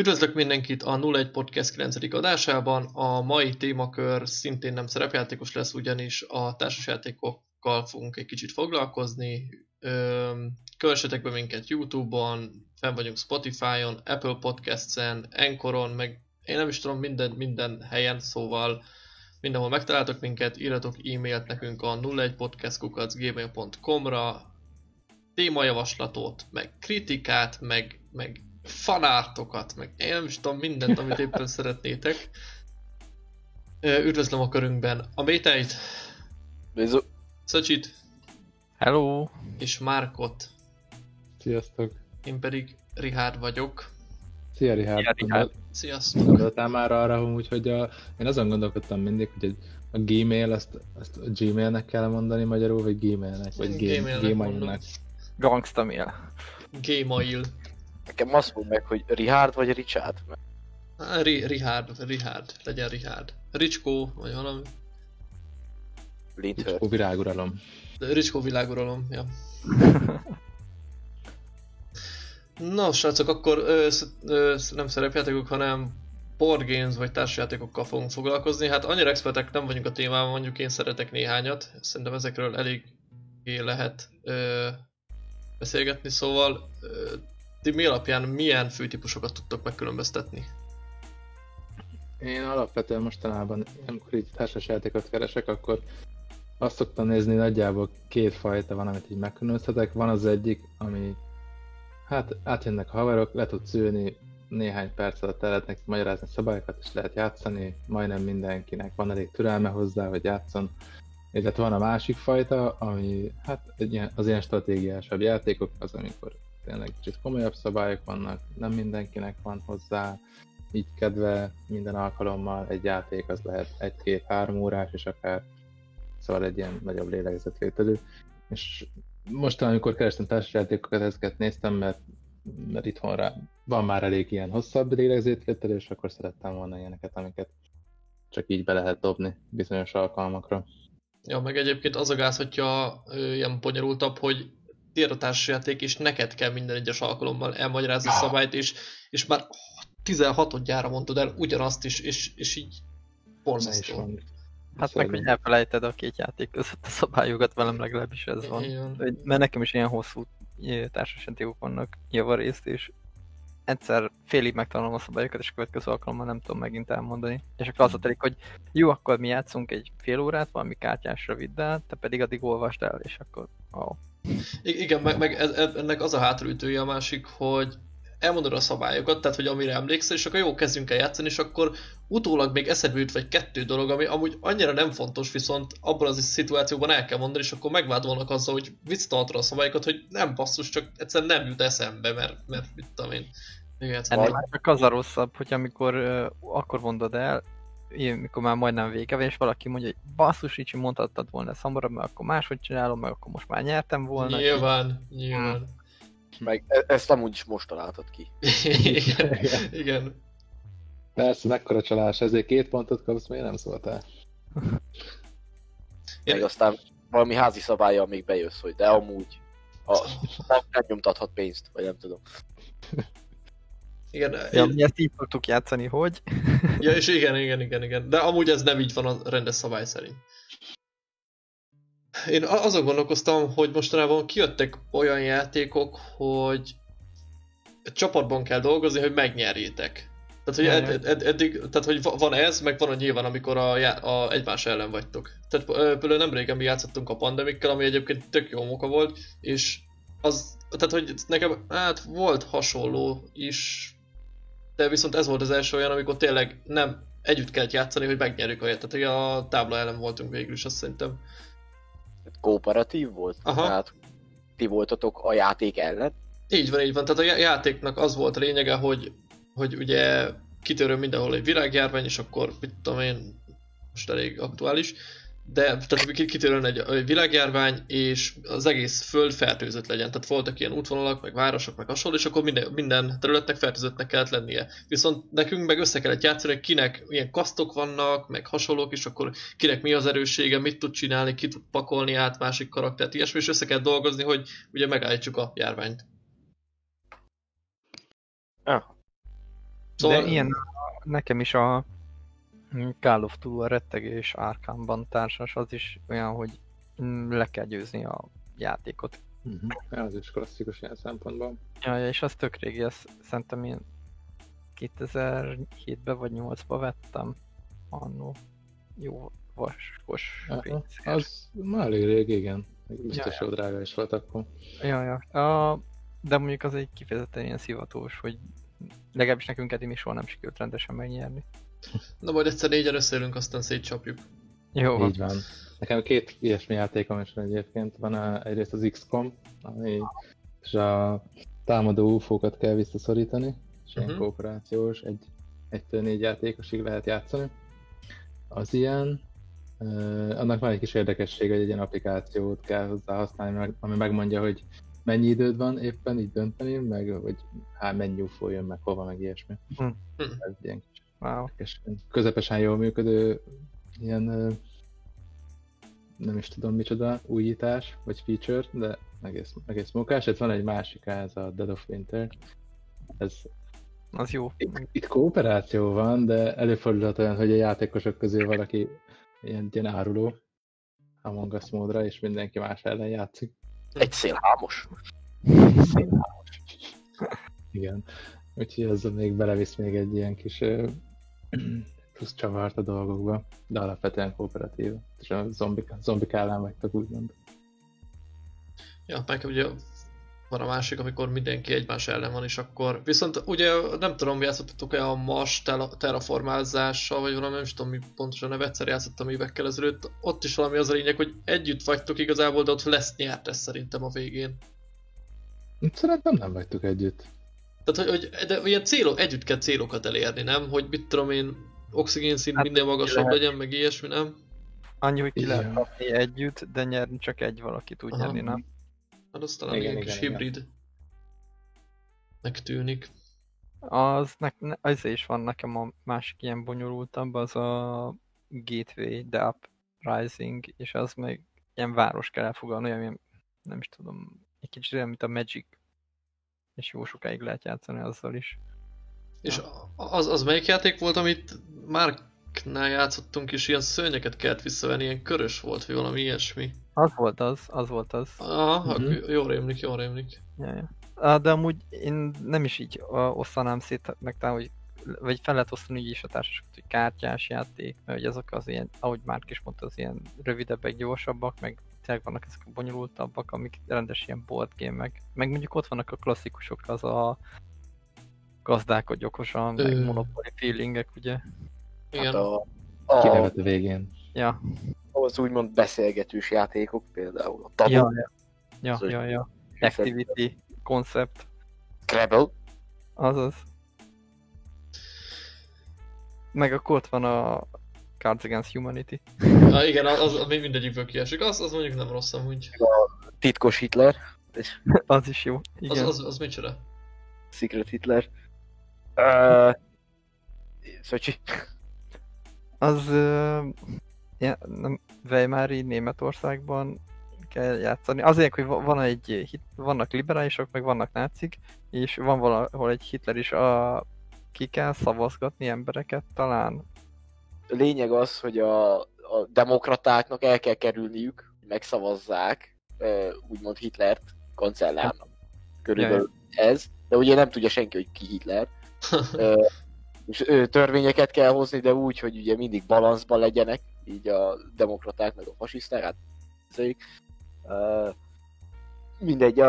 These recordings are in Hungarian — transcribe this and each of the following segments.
Üdvözlök mindenkit a 01 Podcast 9. adásában. A mai témakör szintén nem szerepjátékos lesz, ugyanis a társasjátékokkal fogunk egy kicsit foglalkozni. Kövessetek be minket Youtube-on, fenn vagyunk Spotify-on, Apple Podcasts-en, Anchoron, meg én nem is tudom, minden, minden helyen, szóval mindenhol megtaláltok minket, írjatok e-mailt nekünk a 01podcastkukacgmail.com-ra, témajavaslatot, meg kritikát, meg, meg fanátokat, meg én nem is tudom mindent, amit éppen szeretnétek. Üdvözlöm a körünkben a Méteit, Bizu. Szöcsit Hello! és Márkot. Sziasztok! Én pedig Rihárd vagyok. Szia, Richard! Szia, Richard. Sziasztok! Gondoltál már arra, hogy, hogy a, én azon gondolkodtam mindig, hogy a Gmail, azt, azt a Gmailnek kell mondani magyarul, vagy Gmailnek, vagy Gmailnek Gmailnek. mondom. Gmailnek. Gangsta mail. Gmail. Nekem azt mondd meg, hogy Richard vagy Richard? Ri- Rihárd, Rihárd, legyen Rihárd. Ricskó, vagy valami. Lindhör. Ó, viráguralom. Ricskó világuralom, ja. Na, srácok, akkor ö, ö, nem szerepjátékok, hanem board games vagy társasjátékokkal fogunk foglalkozni. Hát annyira expertek nem vagyunk a témában, mondjuk én szeretek néhányat. Szerintem ezekről elég lehet ö, beszélgetni, szóval ö, ti mi alapján milyen főtípusokat tudtok megkülönböztetni? Én alapvetően mostanában, amikor így társasjátékot keresek, akkor azt szoktam nézni, nagyjából két fajta van, amit így megkülönböztetek. Van az egyik, ami hát átjönnek a haverok, le tudsz ülni, néhány perc alatt el lehetnek magyarázni szabályokat, és lehet játszani, majdnem mindenkinek van elég türelme hozzá, hogy játszon. Illetve van a másik fajta, ami hát egy az ilyen stratégiásabb játékok, az amikor tényleg kicsit komolyabb szabályok vannak, nem mindenkinek van hozzá, így kedve minden alkalommal egy játék az lehet egy-két-három órás, és akár szóval egy ilyen nagyobb lélegzetvételű. És most, amikor kerestem társasjátékokat, ezeket néztem, mert, mert itthonra van már elég ilyen hosszabb lélegzetvételű, és akkor szerettem volna ilyeneket, amiket csak így be lehet dobni bizonyos alkalmakra. Ja, meg egyébként az a gáz, hogyha ilyen bonyolultabb, hogy társasjáték, és neked kell minden egyes alkalommal elmagyarázni a szabályt, és, és már 16 gyára mondtad el ugyanazt is, és, és így borzasztó. van. Hát meg, hogy elfelejted a két játék között a szabályokat, velem legalábbis ez van. Igen. Mert nekem is ilyen hosszú ö, társasjátékok vannak javarészt, és egyszer félig megtanulom a szabályokat, és a következő alkalommal nem tudom megint elmondani. És akkor az a telik, hogy jó, akkor mi játszunk egy fél órát, valami kártyás röviddel, te pedig addig olvasd el, és akkor oh. Igen, meg, meg ez, ez- ennek az a hátulütője a másik, hogy elmondod a szabályokat, tehát hogy amire emlékszel, és akkor jó, kezdjünk el játszani, és akkor utólag még eszedbe jut vagy kettő dolog, ami amúgy annyira nem fontos, viszont abban az szituációban el kell mondani, és akkor megvádolnak azzal, hogy visszatartod a szabályokat, hogy nem basszus, csak egyszerűen nem jut eszembe, mert, mert mit tudom én. Igen, Ennél csak az a rosszabb, hogy amikor ö, akkor mondod el, ilyen, mikor már majdnem vége van, és valaki mondja, hogy basszus, Ricsi, mondhattad volna hamarabb, mert akkor máshogy csinálom, meg akkor most már nyertem volna. Nyilván, nyilván. Meg e- ezt amúgy is most találtad ki. igen, igen. Persze, mekkora csalás, ezért két pontot kapsz, miért nem szóltál? Én- Meg aztán valami házi szabálya még bejössz, hogy de amúgy a nem nyomtathat pénzt, vagy nem tudom. Igen, Ja, mi ezt így tudtuk játszani, hogy? Ja, és igen, igen, igen, igen. De amúgy ez nem így van a rendes szabály szerint. Én azon gondolkoztam, hogy mostanában kijöttek olyan játékok, hogy csapatban kell dolgozni, hogy megnyerjétek. Tehát, hogy ed, ed, eddig, tehát, hogy va- van ez, meg van a nyilván, amikor a, a egymás ellen vagytok. Tehát például nem régen mi játszottunk a pandemikkel, ami egyébként tök jó moka volt, és az, tehát, hogy nekem, hát volt hasonló is, de viszont ez volt az első olyan, amikor tényleg nem együtt kellett játszani, hogy megnyerjük a Tehát, hogy a tábla ellen voltunk végül is, azt szerintem. Hát Kooperatív volt? Aha. Tehát ti voltatok a játék ellen? Így van, így van. Tehát a já- játéknak az volt a lényege, hogy, hogy ugye kitörő mindenhol egy virágjárvány, és akkor mit tudom én, most elég aktuális, de tehát ki- kitörőn egy, egy világjárvány, és az egész föld fertőzött legyen. Tehát voltak ilyen útvonalak, meg városok, meg hasonló, és akkor minden, minden területnek fertőzöttnek kellett lennie. Viszont nekünk meg össze kellett játszani, hogy kinek ilyen kasztok vannak, meg hasonlók, és akkor kinek mi az erőssége, mit tud csinálni, ki tud pakolni át másik karaktert, ilyesmi, és össze kell dolgozni, hogy ugye megállítsuk a járványt. Ah. Szóval De ilyen nekem is a Call of Duty a rettegés Arkhamban társas, az is olyan, hogy le kell győzni a játékot. Uh-huh. Az is klasszikus ilyen szempontból. Ja, ja, és az tök régi, ezt szerintem én 2007-ben vagy 8-ban vettem annó. Jó vaskos Aha. Az már elég rég, igen. Biztos Ja, jó drága is volt akkor. Ja, ja. A, de mondjuk az egy kifejezetten ilyen szivatós, hogy legalábbis nekünk eddig még soha nem sikerült rendesen megnyerni. Na majd egyszer négyen összeülünk, aztán szétcsapjuk. Jó, van. Így van. Nekem két ilyesmi játékom is van egyébként. Van a, egyrészt az XCOM, ami és a támadó UFO-kat kell visszaszorítani, és ilyen Mhm. kooperációs, egy, egytől négy játékosig lehet játszani. Az ilyen, uh, annak van egy kis érdekesség, hogy egy ilyen applikációt kell hozzá használni, ami megmondja, hogy mennyi időd van éppen így dönteni, meg hogy hát mennyi UFO jön, meg hova, meg ilyesmi. Hm. Hm. Ez ilyen Wow. és közepesen jól működő ilyen nem is tudom micsoda újítás, vagy feature, de egész, egész munkás. Itt van egy másik, ez a Dead of Winter. Ez, Az jó. itt, itt kooperáció van, de előfordulhat olyan, hogy a játékosok közül valaki ilyen, ilyen áruló Among Us módra, és mindenki más ellen játszik. Egy szélhámos. Igen. Úgyhogy ezzel még belevisz még egy ilyen kis plusz csavart a dolgokba, de alapvetően kooperatív. És a zombik, zombik ellen vagytok úgymond. Ja, meg ugye van a másik, amikor mindenki egymás ellen van, és akkor... Viszont ugye nem tudom, játszottatok-e a Mars terraformázással, vagy valami, nem is tudom mi pontosan neve, egyszer játszottam évekkel ezelőtt. Ott is valami az a lényeg, hogy együtt vagytok igazából, de ott lesz nyertes szerintem a végén. Szerintem nem vagytok együtt. Tehát, hogy, hogy de ilyen célok, együtt kell célokat elérni, nem? Hogy mit tudom én, oxigén szint Hát, minél magasabb lehet. legyen, meg ilyesmi, nem? Annyi, hogy ki Igen. lehet kapni együtt, de nyerni csak egy valaki tud Aha. nyerni, nem? Hát az talán Igen, igen, igen, kis igen. hibrid. Megtűnik. Az, ne, az is van nekem a másik ilyen bonyolultabb, az a Gateway, The Uprising, és az meg ilyen város kell elfogadni, olyan, nem is tudom, egy kicsit olyan, mint a Magic. És jó sokáig lehet játszani azzal is. És az, az melyik játék volt, amit Marknál játszottunk, és ilyen szörnyeket kellett visszavenni, ilyen körös volt, vagy valami ilyesmi. Az volt az, az volt az. Aha, Mhm. uh-huh. jól rémlik, jól rémlik. Ja, ja. De amúgy én nem is így osztanám szét, meg talán, hogy vagy fel lehet osztani így is a társaságot, hogy kártyás játék, mert hogy azok az ilyen, ahogy már is mondta, az ilyen rövidebbek, gyorsabbak, meg tényleg vannak ezek a bonyolultabbak, amik rendes ilyen board game meg. Meg mondjuk ott vannak a klasszikusok, az a gazdálkodj okosan, meg Ö. Monopoly feelingek, ugye? Igen. Hát a, a, Kinevet a végén. Ja, az úgymond beszélgetős játékok, például a Tabu, ja, ja, ja, Az- ja, ja. Activity, concept, Scrabble, azaz. Meg akkor ott van a Cards Against Humanity. Ah, igen, az, az, az még mindegyikből kiesik. Az, az mondjuk nem rossz amúgy. titkos Hitler, Az is jó, Az, igen. az, az micsoda? Secret Hitler. Uh, Szöcsi. Az ö, ja, nem, Weimári Németországban kell játszani. Azért, hogy va- van egy, hit- vannak liberálisok, meg vannak nácik, és van valahol egy Hitler is, a, ki kell szavazgatni embereket talán. Lényeg az, hogy a, a demokratáknak el kell kerülniük, megszavazzák uh, úgymond Hitlert kancellárnak. Körülbelül ez, de ugye nem tudja senki, hogy ki Hitler. És törvényeket kell hozni, de úgy, hogy ugye mindig balanszban legyenek, így a demokraták meg a fasiszták, hát ezek. Ö, mindegy,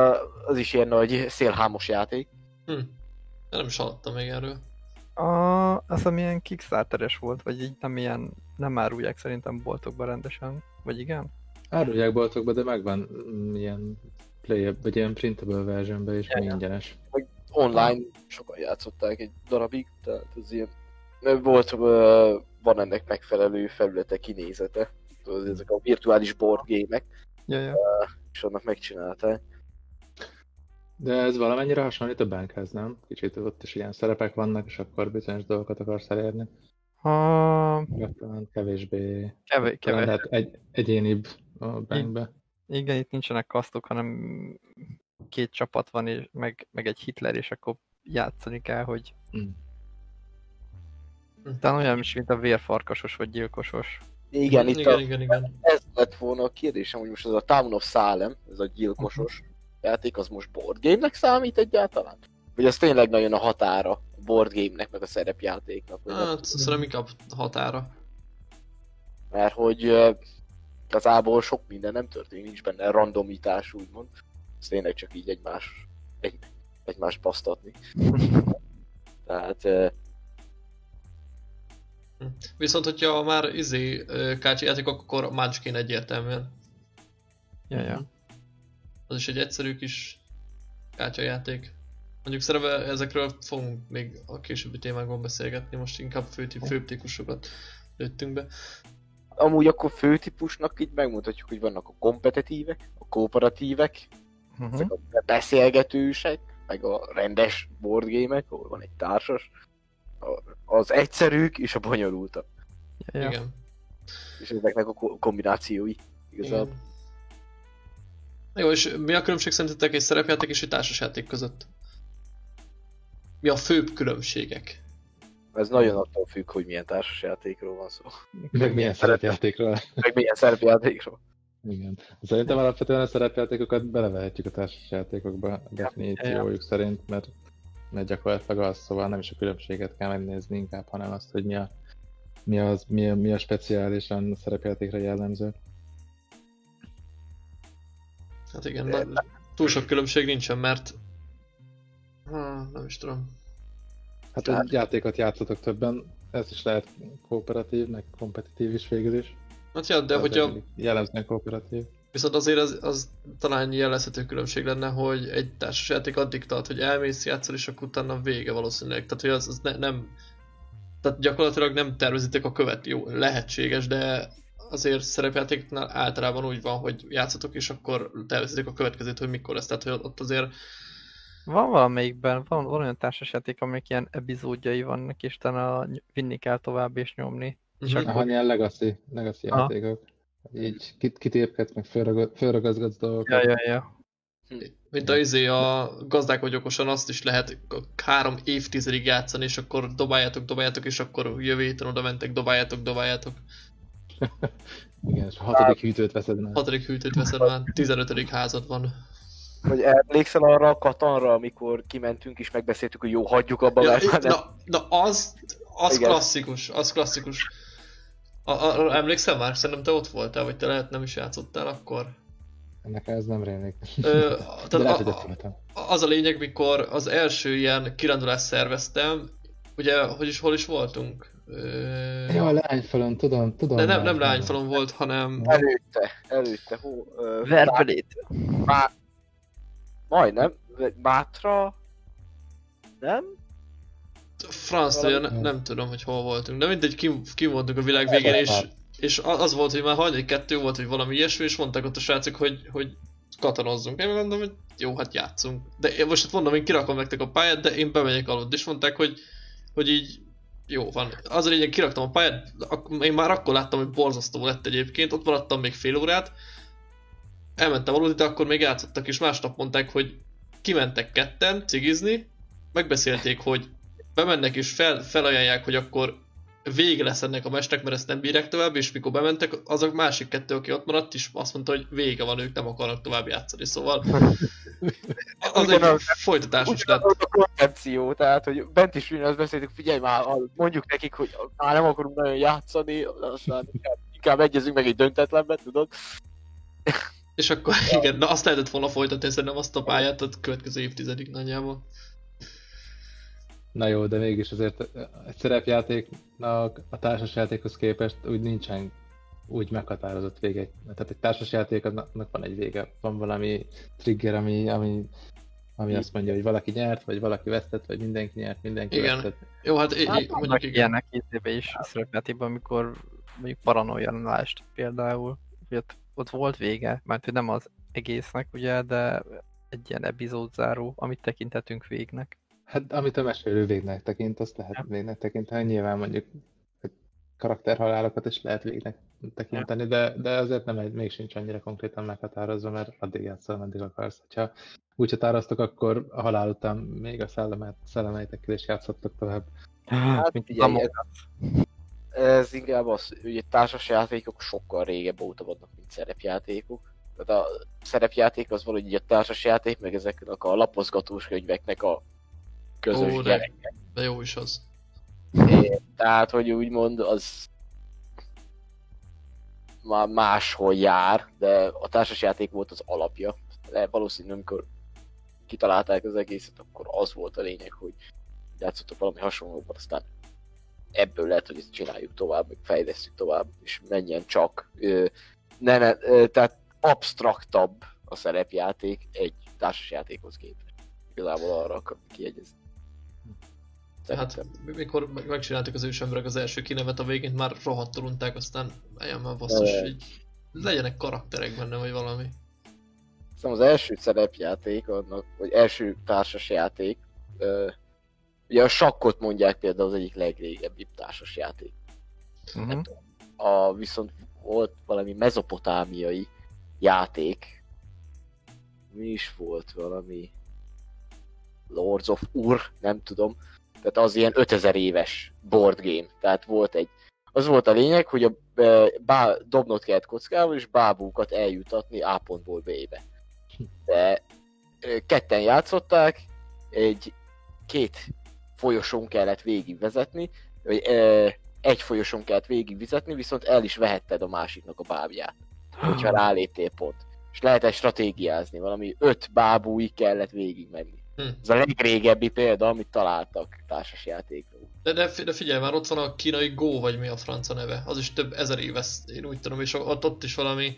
az is ilyen nagy szélhámos játék. Hm. Nem is hallottam még erről. A, az amilyen Kickstarteres volt, vagy így nem ilyen, nem árulják szerintem boltokban rendesen, vagy igen? Árulják boltokba, de megvan mm, ilyen play vagy ilyen printable versionben is Ja, ingyenes. Online sokan játszották egy darabig, tehát az ilyen... Volt, van ennek megfelelő felülete, kinézete. Tudod, ezek a virtuális board gémek, Ja, ja. és annak megcsinálták. De ez valamennyire hasonlít a bankhez, nem? Kicsit ott is ilyen szerepek vannak, és akkor bizonyos dolgokat akarsz elérni. A, Vagy talán kevésbé... kevés, kevés. lehet egy, egyénibb a bankbe. Igen, itt nincsenek kasztok, hanem két csapat van, és meg, meg egy Hitler, és akkor játszani kell, hogy Mm. Talán olyan is, mint a vérfarkasos vagy gyilkosos. Igen, itt igen, a, igen, igen. ez lett volna a kérdésem, hogy most ez a Town of Salem, ez a gyilkosos játék, az most board game-nek számít egyáltalán? Vagy az tényleg nagyon a határa a board game-nek, meg a szerepjátéknak? Hát szerintem inkább határa. Mert hogy igazából sok minden nem történik, nincs benne randomitás, úgymond. Ez tényleg csak így egymás, egy, egymás basztatni. Tehát Viszont, hogyha már izé kártya játékok, akkor a Munchkin egyértelműen. Ja, ja. Az is egy egyszerű kis kártyajáték. Mondjuk szerintem ezekről fogunk még a későbbi témákban beszélgetni, most inkább fő, főbb típusokat lőttünk be. amúgy akkor főtípusnak így megmutatjuk, hogy vannak a kompetitívek, a kooperatívek, Uh-huh. ezek a beszélgetősek, meg a rendes boardgémek, ahol van egy társas, az egyszerűk és a bonyolultak. Ja, ja. Igen. És ezeknek a ko- kombinációi. Igazából. Igen. Jó, és mi a különbség szerintetek egy szerepjáték és egy társasjáték között? Mi a főbb különbségek? Ez nagyon attól függ, hogy milyen társasjátékról van szó. Meg milyen szerepjátékról. Meg milyen szerepjátékról. Igen. Szerintem alapvetően a szerepjátékokat belevehetjük a társasjátékokba a definíciójuk szerint, mert, mert gyakorlatilag az, szóval nem is a különbséget kell megnézni inkább, hanem azt, hogy mi a, mi, az, mi, a, mi a speciálisan a szerepjátékra jellemző. Hát igen, na, túl sok különbség nincsen, mert... Ha, nem is tudom. Hát Tehát- egy játékot játszotok többen, ez is lehet kooperatív, meg kompetitív is végül is. Hát ja, de Az hogyha... Jellemzően kooperatív. Viszont azért az, az talán jelezhető különbség lenne, hogy egy társasjáték addig tart, hogy elmész, játszol, és akkor utána vége valószínűleg. Tehát, hogy az, az ne, nem... Tehát gyakorlatilag nem tervezitek a követ, jó, lehetséges, de azért szerepjátéknál általában úgy van, hogy játszotok, és akkor tervezitek a következőt, hogy mikor lesz. Tehát, hogy ott azért Van valamelyikben, van, van olyan társasjáték, amik ilyen epizódjai vannak, és ny- vinni kell tovább és nyomni. És Mhm. akkor ilyen legacy, legacy Aha. játékok. Így kit, kitépkedsz, meg fölragazgatsz dolgokat. Ja, ja, ja. Mint a, izé, a gazdák vagy okosan azt is lehet három évtizedig játszani, és akkor dobáljátok, dobáljátok, és akkor jövő héten oda mentek, dobáljátok, dobáljátok. Igen, és a hatodik hűtőt veszed meg. Hatodik hűtőt veszed már, 15. házad van. Vagy emlékszel arra a katanra, amikor kimentünk és megbeszéltük, hogy jó, hagyjuk abba, Ja, mert már nem... na, na az, az Igen. klasszikus, az klasszikus. A, a, emlékszel már? Szerintem te ott voltál, vagy te lehet nem is játszottál akkor. Ennek ez nem rémlik. Ö, tehát lehet, a, a, az a lényeg, mikor az első ilyen kirándulást szerveztem, ugye, hogy is, hol is voltunk? Ö, Jó, a lányfalon, tudom, tudom. de nem, nem már, lányfalon volt, hanem Előtte, előtte, hó, ö, Verbelét. Má... Majdnem, Mátra... Nem? franctól, Valami- nem, nem tudom, hogy hol voltunk, de mindegy, kim, kim voltunk a világ végén, és, és az volt, hogy már hajnali kettő volt, hogy valami ilyesmi, és mondták ott a srácok, hogy, hogy katanozzunk. Én mondom, hogy jó, hát játszunk. De én most hát mondom, én kirakom nektek a pályát, de én bemegyek aludni, és mondták, hogy, hogy így jó van. Az a lényeg, kiraktam a pályát, én már akkor láttam, hogy borzasztó lett egyébként, ott maradtam még fél órát, elmentem aludni, de akkor még játszottak, és másnap mondták, hogy kimentek ketten cigizni, megbeszélték, hogy bemennek és fel, felajánlják, hogy akkor vége lesz ennek a mestek, mert ezt nem bírják tovább, és mikor bementek, az a másik kettő, aki ott maradt is, azt mondta, hogy vége van, ők nem akarnak tovább játszani, szóval az egy Ugyanaz- folytatásos lett. A koncepció, tehát, hogy bent is ugyanazt beszéltük, figyelj már, mondjuk nekik, hogy már nem akarunk nagyon játszani, aztán inkább, inkább egyezünk meg egy döntetlenben, tudod? És akkor igen, na azt lehetett volna folytatni, szerintem azt a pályát a következő évtizedig nagyjából. Na jó, de mégis azért egy szerepjátéknak a társasjátékhoz képest úgy nincsen úgy meghatározott vége. Tehát egy társasjátéknak van egy vége, van valami trigger, ami, ami, ami azt mondja, hogy valaki nyert, vagy valaki vesztett, vagy mindenki nyert, mindenki Igen. vesztett. Jó, hát, Hát mondjuk igen. ilyenek izébe is szerepjátékban, amikor mondjuk paranoia lást például, hogy ott, ott volt vége, mert hogy nem az egésznek ugye, de egy ilyen epizódzáró, amit tekintetünk végnek. Hát amit a mesélő végnek tekint, azt lehet Ja. végnek tekinteni. Nyilván mondjuk karakterhalálokat is lehet végnek tekinteni, de, de azért nem egy, még sincs annyira konkrétan meghatározva, mert addig játszol, ameddig akarsz. Ha úgy határoztok, akkor a halál után még a szellemet, szellemeitekkel is játszottok tovább. Hát Mint figyelj, Among ez, ez inkább az, hogy társasjátékok sokkal régebb óta vannak, mint szerepjátékok. Tehát a szerepjáték az valahogy így a társasjáték, meg ezeknek a lapozgatós könyveknek a közös Ó, de-. De jó is az. É, Tehát, hogy úgymond az már máshol jár, de a társasjáték volt az alapja. De valószínűleg, amikor kitalálták az egészet, akkor az volt a lényeg, hogy játszottak valami hasonlóban, aztán ebből lehet, hogy ezt csináljuk tovább, meg fejlesztjük tovább, és menjen csak. Ö, ne, ne, ö, tehát abstraktabb a szerepjáték egy társasjátékhoz képest. Igazából arra akar kiegyezni. Tehát mikor meg- megcsináltuk az ősemberek az első kinevet, a végén már rohadtul unták, aztán eljön már basszus, Ö. így legyenek karakterek benne, vagy valami. Szerintem az első szerepjáték, annak, vagy első társas játék, ugye a sakkot mondják például az egyik legrégebbi társas játék. Mhm. A, viszont volt valami mezopotámiai játék, mi is volt valami Lords of Ur, nem tudom, tehát az ilyen 5000 éves board game, tehát volt egy az volt a lényeg, hogy a, e, bá, dobnod kellett kockával, és bábúkat eljutatni A pontból B-be. De ö, ketten játszották, egy két folyosón kellett végigvezetni, vagy ö, egy folyosón kellett végigvezetni, viszont el is vehetted a másiknak a bábját, hogyha ráléptél pont. És lehetett stratégiázni, valami öt bábúig kellett végigmenni. Hm. Ez a legrégebbi példa, amit találtak társasjátékról. De, de, fi- de figyelj már, ott van a kínai Go, vagy mi a franca neve. Az is több ezer éves, én úgy tudom, és ott, ott is valami...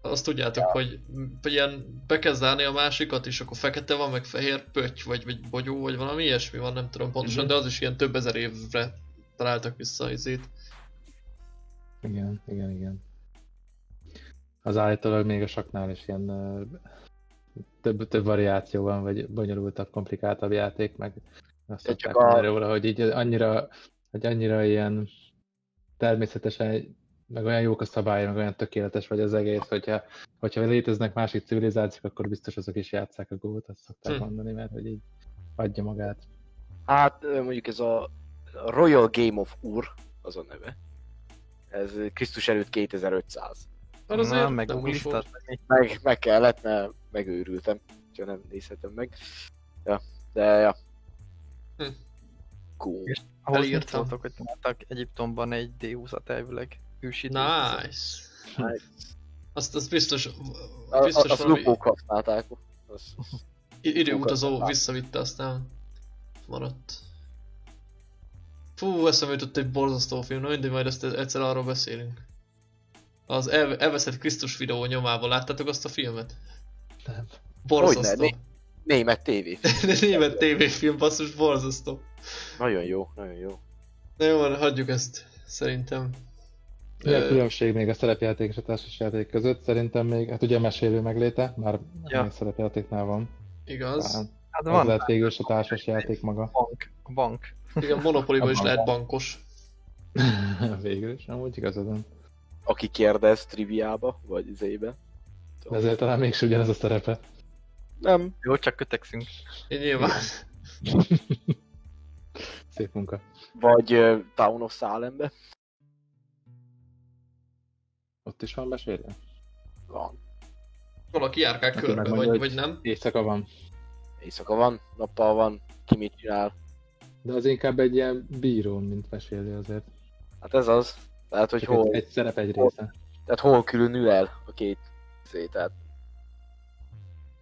Azt tudjátok, ja. hogy, hogy ilyen bekezd állni a másikat, és akkor fekete van, meg fehér pötty, vagy, vagy bogyó, vagy valami ilyesmi van, nem tudom pontosan, Mhm. de az is ilyen több ezer évre találtak vissza az izét. Igen, igen, igen. Az állítólag még a saknál is ilyen több, több variáció van, vagy bonyolultabb, komplikáltabb játék, meg azt De csak a- róla, hogy így annyira, hogy annyira ilyen természetesen, meg olyan jók a szabályai, meg olyan tökéletes vagy az egész, hogyha, hogyha léteznek másik civilizációk, akkor biztos azok is játszák a gót, azt szokták Hm. mondani, mert hogy így adja magát. Hát mondjuk ez a Royal Game of Ur, az a neve. Ez Krisztus előtt 2500. Mert azért Na, meg Meg, meg kellett, mert megőrültem, ha nem nézhetem meg. Ja, de ja. Hm. Cool. És ahhoz mit szóltok, hogy találtak Egyiptomban egy D20-at elvileg ősít. Nice. Nice. Azt, azt biztos, A, a, biztos azt valami lupók használták. Az, időutazó visszavitte, aztán maradt. Fú, eszembe jutott egy borzasztó film, na mindig majd ezt egyszer arról beszélünk. Az el, elveszett Krisztus videó nyomában láttátok azt a filmet? Nem. Borzasztó. Hogyne, német tévé. De német tévéfilm, basszus, borzasztó. Nagyon jó, nagyon jó. Na jó, van, hagyjuk ezt, szerintem. Mi a különbség még a szerepjáték és a társasjáték között? Szerintem még, hát ugye a mesélő megléte, már Ja. ja. szerepjátéknél van. igaz. Talán Hát az van lehet végül is a társasjáték maga. bank, a bank. Igen, Monopoly-ban is lehet bankos. végül is, amúgy igazad. Aki kérdez triviába, vagy izébe. De ezért talán mégis ugyanez a szerepe. Nem. Jó, csak kötekszünk. Nyilván. Szép munka. Vagy uh, Town of Salembe. Ott is van mesélő? Van. Valaki járkál Aki körbe, vagy, hogy- vagy nem. Éjszaka van. Éjszaka van, nappal van, ki mit csinál. De az inkább egy ilyen bíró, mint mesélő azért. Hát ez az. Tehát, hogy Csak hol, egy, szerep egy hol- része. tehát hol különül el a két szét. Tehát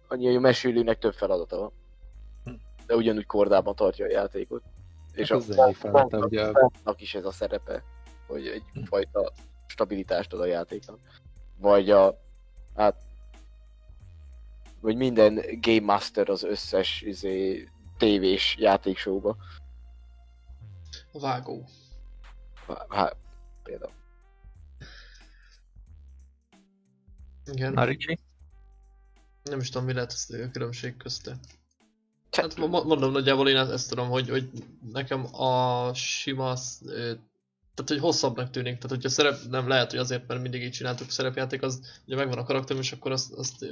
annyi, hogy a mesélőnek több feladata van. De ugyanúgy kordában tartja a játékot. És Hát a egyik feladata, ugye a- is ez a szerepe, hogy egyfajta stabilitást ad a játéknak. Vagy a, hát, vagy minden Game Master az összes izé, tévés játéksóba. A vágó. Hát, például. Igen. Na, Ricsi? Nem is tudom, mi lehet ez a különbség közte. Hát mo- mondom, nagyjából én ezt tudom, hogy, hogy nekem a sima tehát hogy hosszabbnak tűnik. Tehát hogyha szerep, nem lehet, hogy azért, mert mindig így csináltuk szerepjáték, az ugye megvan a karakterum, és akkor azt, azt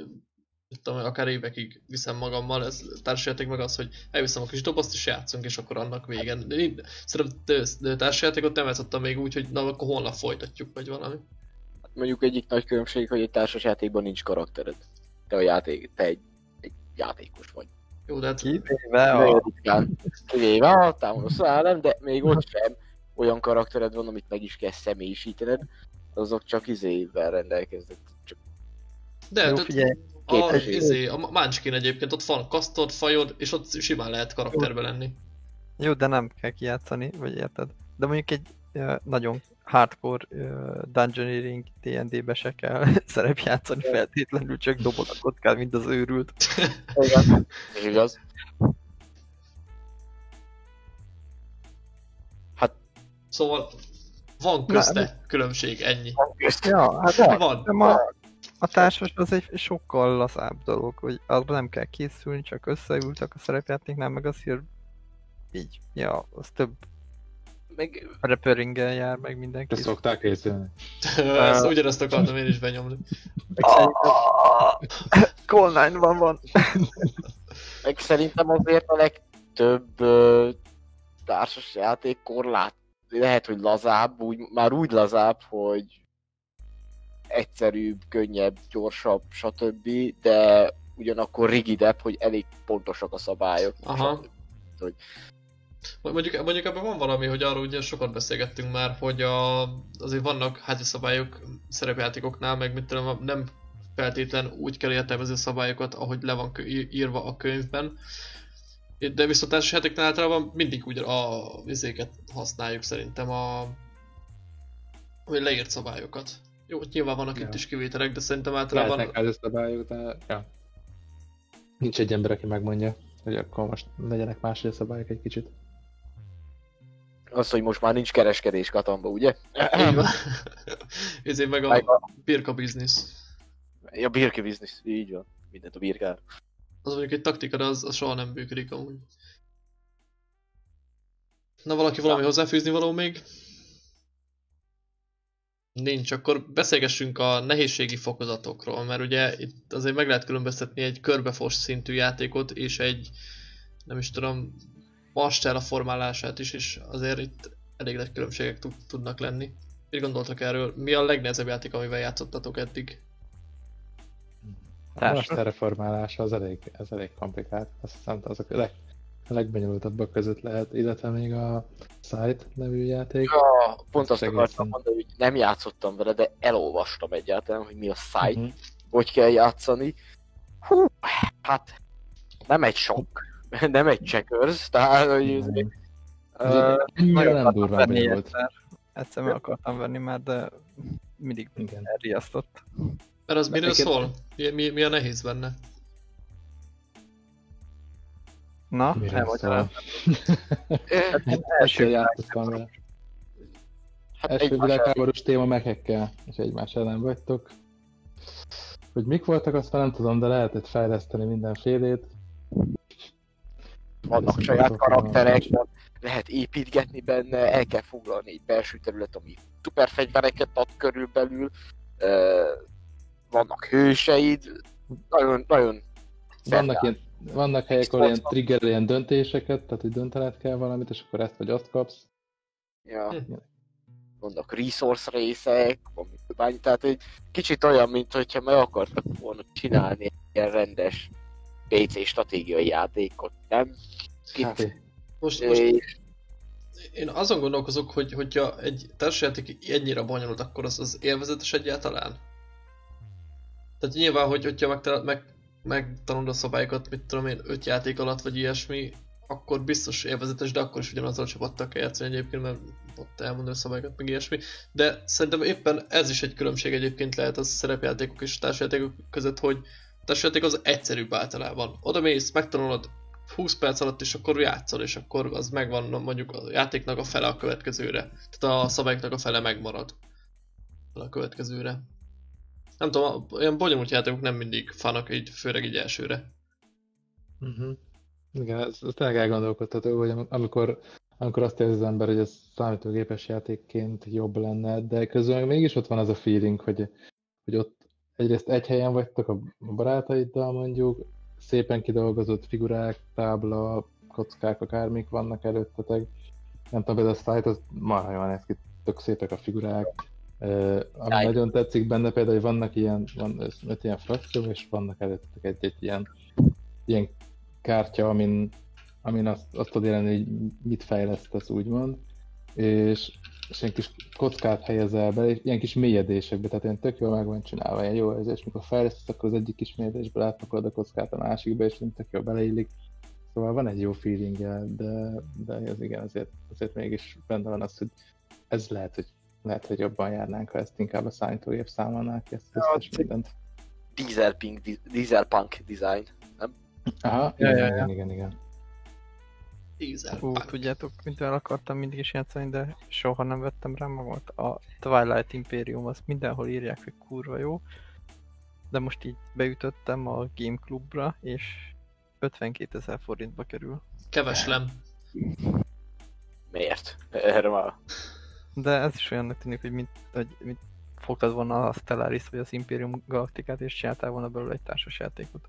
tudom, akár évekig viszem magammal, ez társjáték meg az, hogy elviszem a kis dobozt és játszunk, és akkor annak végen. Szerintem társjátékot nem játszottam még úgy, hogy na akkor holnap folytatjuk, vagy valami. Mondjuk egyik nagy különbség, hogy egy társas játékban nincs karaktered. Te a játék, te egy, egy játékos vagy. Jó, de hát... Kivéve a... ritkán. Kivéve a támadó szállam, de még ott sem olyan karaktered van, amit meg is kell személyisítened, azok csak izével rendelkeznek. Csak De, Jó, figyelj, a, izé, a Munchkin egyébként ott van kasztod, fajod, és ott simán lehet karakterbe lenni. Jó, de nem kell kijátszani, vagy érted? De mondjuk egy nagyon hardcore uh, dungeoneering D&D-be se kell szerepjátszani feltétlenül, csak dobod a kockát, mint az őrült. Igen. Ez igaz. Szóval van közte különbség, ennyi. Ja, hát van. Van. De ma a társas az egy sokkal lazább dolog, hogy arra nem kell készülni, csak összeültek a szerepjátéknál, meg azért így, ja, az több Meg reperinggel jár, meg mindenki. Te szokták készülni. Ezt ugyanezt akartam én is benyomni. Call 9 van van. Meg szerintem azért a legtöbb társas játék korlát lehet, hogy lazább, úgy, már úgy lazább, hogy egyszerűbb, könnyebb, gyorsabb, stb. De ugyanakkor rigidebb, hogy elég pontosak a szabályok. Aha. stb. Mondjuk, mondjuk ebben van valami, hogy arról ugye sokat beszélgettünk már, hogy a, azért vannak házi szabályok szerepjátékoknál, meg mit tudom, nem feltétlen úgy kell értelmezni a szabályokat, ahogy le van írva a könyvben. De viszont társasjátéknál általában mindig úgy a vizéket használjuk szerintem a hogy leírt szabályokat. Jó, nyilván vannak Ja. itt is kivételek, de szerintem általában... Lehetnek ez szabályok, de ja. Nincs egy ember, aki megmondja, hogy akkor most legyenek máshogy a szabályok egy kicsit. Az, hogy most már nincs kereskedés Katamba, ugye? Ezért meg Meg a a, birka biznisz. a birki biznisz, így van. Mindent a birkára. Az mondjuk egy taktika, de az, az soha nem működik amúgy. Na valaki valami hozzáfűzni való még? Nincs, akkor beszélgessünk a nehézségi fokozatokról, mert ugye itt azért meg lehet különböztetni egy körbefos szintű játékot és egy, nem is tudom, a formálását is, és azért itt elég nagy különbségek tud- tudnak lenni. Mit gondoltak erről? Mi a legnehezebb játék, amivel játszottatok eddig? A Társas. most reformálása az elég, ez elég komplikált. Azt hiszem, azok a, leg, a legbonyolultabbak között lehet, illetve még a Site nevű játék. Ja, pont azt egészen- akartam mondani, hogy nem játszottam vele, de elolvastam egyáltalán, hogy mi a site, Mhm. hogy kell játszani. Hú, hát nem egy sok, nem egy checkers, tehát hogy ez, Nem. Nagyon durván venni bonyolult. egyszer. Egyszer meg akartam venni már, de mindig Igen. elriasztott. Mert az miről szól? Mi, mi, mi a nehéz benne? Na, nem vagy Egyszer Első játszottam vele. hát Első egymás világháborús téma meghekkel, és egymás ellen vagytok. Hogy mik voltak, azt már nem tudom, de lehetett fejleszteni mindenfélét. Vannak saját karakterek, lehet építgetni benne, el kell foglalni egy belső terület, ami szuper fegyvereket ad körülbelül, vannak hőseid, nagyon, nagyon Vannak, ilyen, vannak helyek, ahol ilyen trigger ilyen döntéseket, tehát hogy döntened kell valamit, és akkor ezt vagy azt kapsz. Ja. Hm. Vannak resource részek, mit bányi, tehát egy kicsit olyan, mint hogyha meg akartak volna csinálni egy ilyen rendes PC stratégiai játékot, nem? Hát, Itt, Most, most és, én azon gondolkozok, hogy hogyha egy társasjáték ennyire bonyolult, akkor az, az élvezetes egyáltalán? Tehát nyilván, hogy hogyha megtalál, meg, megtanulod a szabályokat, mit tudom én, öt játék alatt, vagy ilyesmi, akkor biztos élvezetes, de akkor is ugyanazzal a csapattal kell játszani egyébként, mert ott elmondani a szabályokat, meg ilyesmi. De szerintem éppen ez is egy különbség egyébként lehet az szerepjátékok és társjátékok között, hogy a társjáték az egyszerűbb általában. Oda mész, megtanulod 20 perc alatt, és akkor játszol, és akkor az megvan mondjuk a játéknak a fele a következőre. Tehát a szabályoknak a fele megmarad a következőre. Nem tudom, olyan bonyolult játékok nem mindig fanak így, főleg így elsőre. Uh-huh. Igen, ez, ez tényleg elgondolkodható, hogy am- amikor amikor azt érzi az ember, hogy ez számítógépes játékként jobb lenne, de közben mégis ott van az a feeling, hogy, hogy ott egyrészt egy helyen vagytok a barátaiddal mondjuk, szépen kidolgozott figurák, tábla, kockák, akármik vannak előttetek. Nem tudom, például a site az marha jól néz ki, tök szépek a figurák. Uh, ami Jaj. nagyon tetszik benne például, hogy vannak ilyen, van öt ilyen frakció, és vannak előttetek egy-egy ilyen, ilyen kártya, amin, amin azt, azt tudod jeleni, hogy mit fejlesztesz, úgymond. És, és ilyen kis kockát helyezel be, és ilyen kis mélyedésekbe, tehát ilyen tök jól meg van csinálva, ilyen jó érzés, mikor fejlesztesz, akkor az egyik kis mélyedésbe átpakolod a kockát a másikba, és tök jól beleillik. Szóval van egy jó feelingje, de, de ez igen, azért, azért mégis benne van az, hogy ez lehet, hogy lehet, hogy jobban járnánk, ha ezt inkább a számítógép számolnák ki, ezt összes mindent. Dieselpunk, di- Dieselpunk design. Aha, Ja, igen, ja, ja. igen, igen, igen. Tízer. Hú, tudjátok, mint el akartam mindig is játszani, de soha nem vettem rá magamat. A Twilight Imperium, azt mindenhol írják, hogy kurva jó. De most így beütöttem a Game Clubra, és 52 ezer forintba kerül. Keveslem. Miért? Erre már. De ez is olyannak tűnik, hogy mint, hogy mint fogtad volna a Stellaris vagy az Imperium Galaktikát, és csináltál volna belőle egy társasjátékot.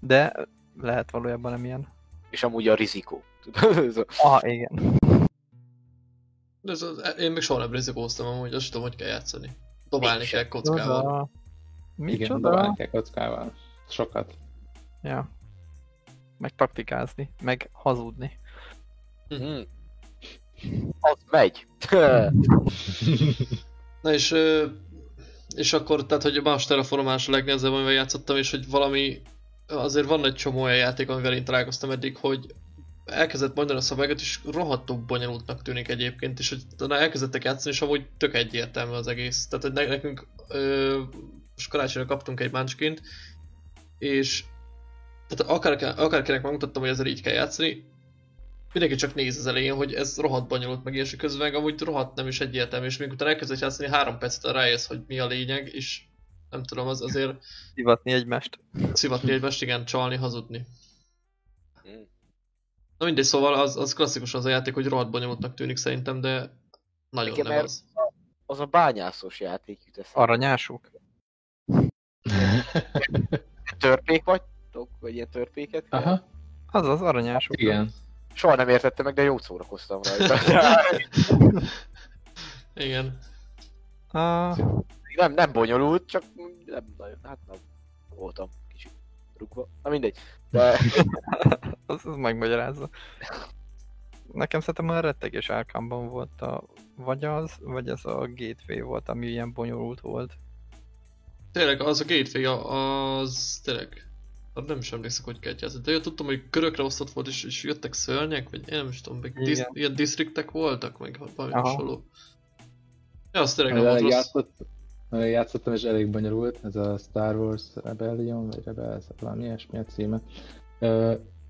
De lehet valójában nem ilyen. És amúgy a rizikó. Ah, igen. De ez az, én még soha nem rizikóztam amúgy, azt tudom, hogy kell játszani. Dobálni kell kockával. Csoda. Igen, Micsoda? dobálni kell kockával. Sokat. Ja. Meg taktikázni, meg hazudni. Hmm. Az megy. Na és, és akkor, tehát hogy a más terraformás a legnehezebb, amivel játszottam, és hogy valami, azért van egy csomó olyan játék, amivel én találkoztam eddig, hogy elkezdett mondani a szöveget, és rohadtul bonyolultnak tűnik egyébként, és hogy utána elkezdettek játszani, és amúgy tök egyértelmű az egész. Tehát, hogy ne- nekünk ö, karácsonyra kaptunk egy máncsként, és tehát akár, akárkinek megmutattam, hogy ezzel így kell játszani, mindenki csak néz az elején, hogy ez rohadt bonyolult meg, és közben amúgy rohadt nem is egyértelmű, és amikor elkezdett játszani, három percet rájössz, hogy mi a lényeg, és nem tudom, az azért Szivatni egymást. szivatni egymást, igen, csalni, hazudni. Hmm. Na mindegy, szóval az, az klasszikus az a játék, hogy rohadt bonyolultnak tűnik szerintem, de nagyon Nekem nem az. Az a bányászos játék jut eszembe. Aranyások. Törpék vagytok? Vagy ilyen törpéket? kell? Aha, Az az aranyások. igen. Soha nem értettem meg, de jót szórakoztam rajta. Igen. Ah, nem, nem bonyolult, csak nem nagyon, hát nem voltam kicsit rugva. Na mindegy. De az, az megmagyarázza. Nekem szerintem a retteges Arkham-ban volt a, vagy az, vagy ez a Gateway volt, ami ilyen bonyolult volt. Tényleg, az a gateway, a- az tényleg, arra nem is emlékszek, hogy játszani. De én tudtam, hogy körökre osztott volt, és, és jöttek szörnyek, vagy én nem is tudom, meg dis, Igen. ilyen distriktek voltak, meg valami hasonló. Ja, az tényleg nem volt rossz. játszott, játszottam, és elég bonyolult, ez a Star Wars Rebellion, vagy Rebels, valami ilyesmi a címe.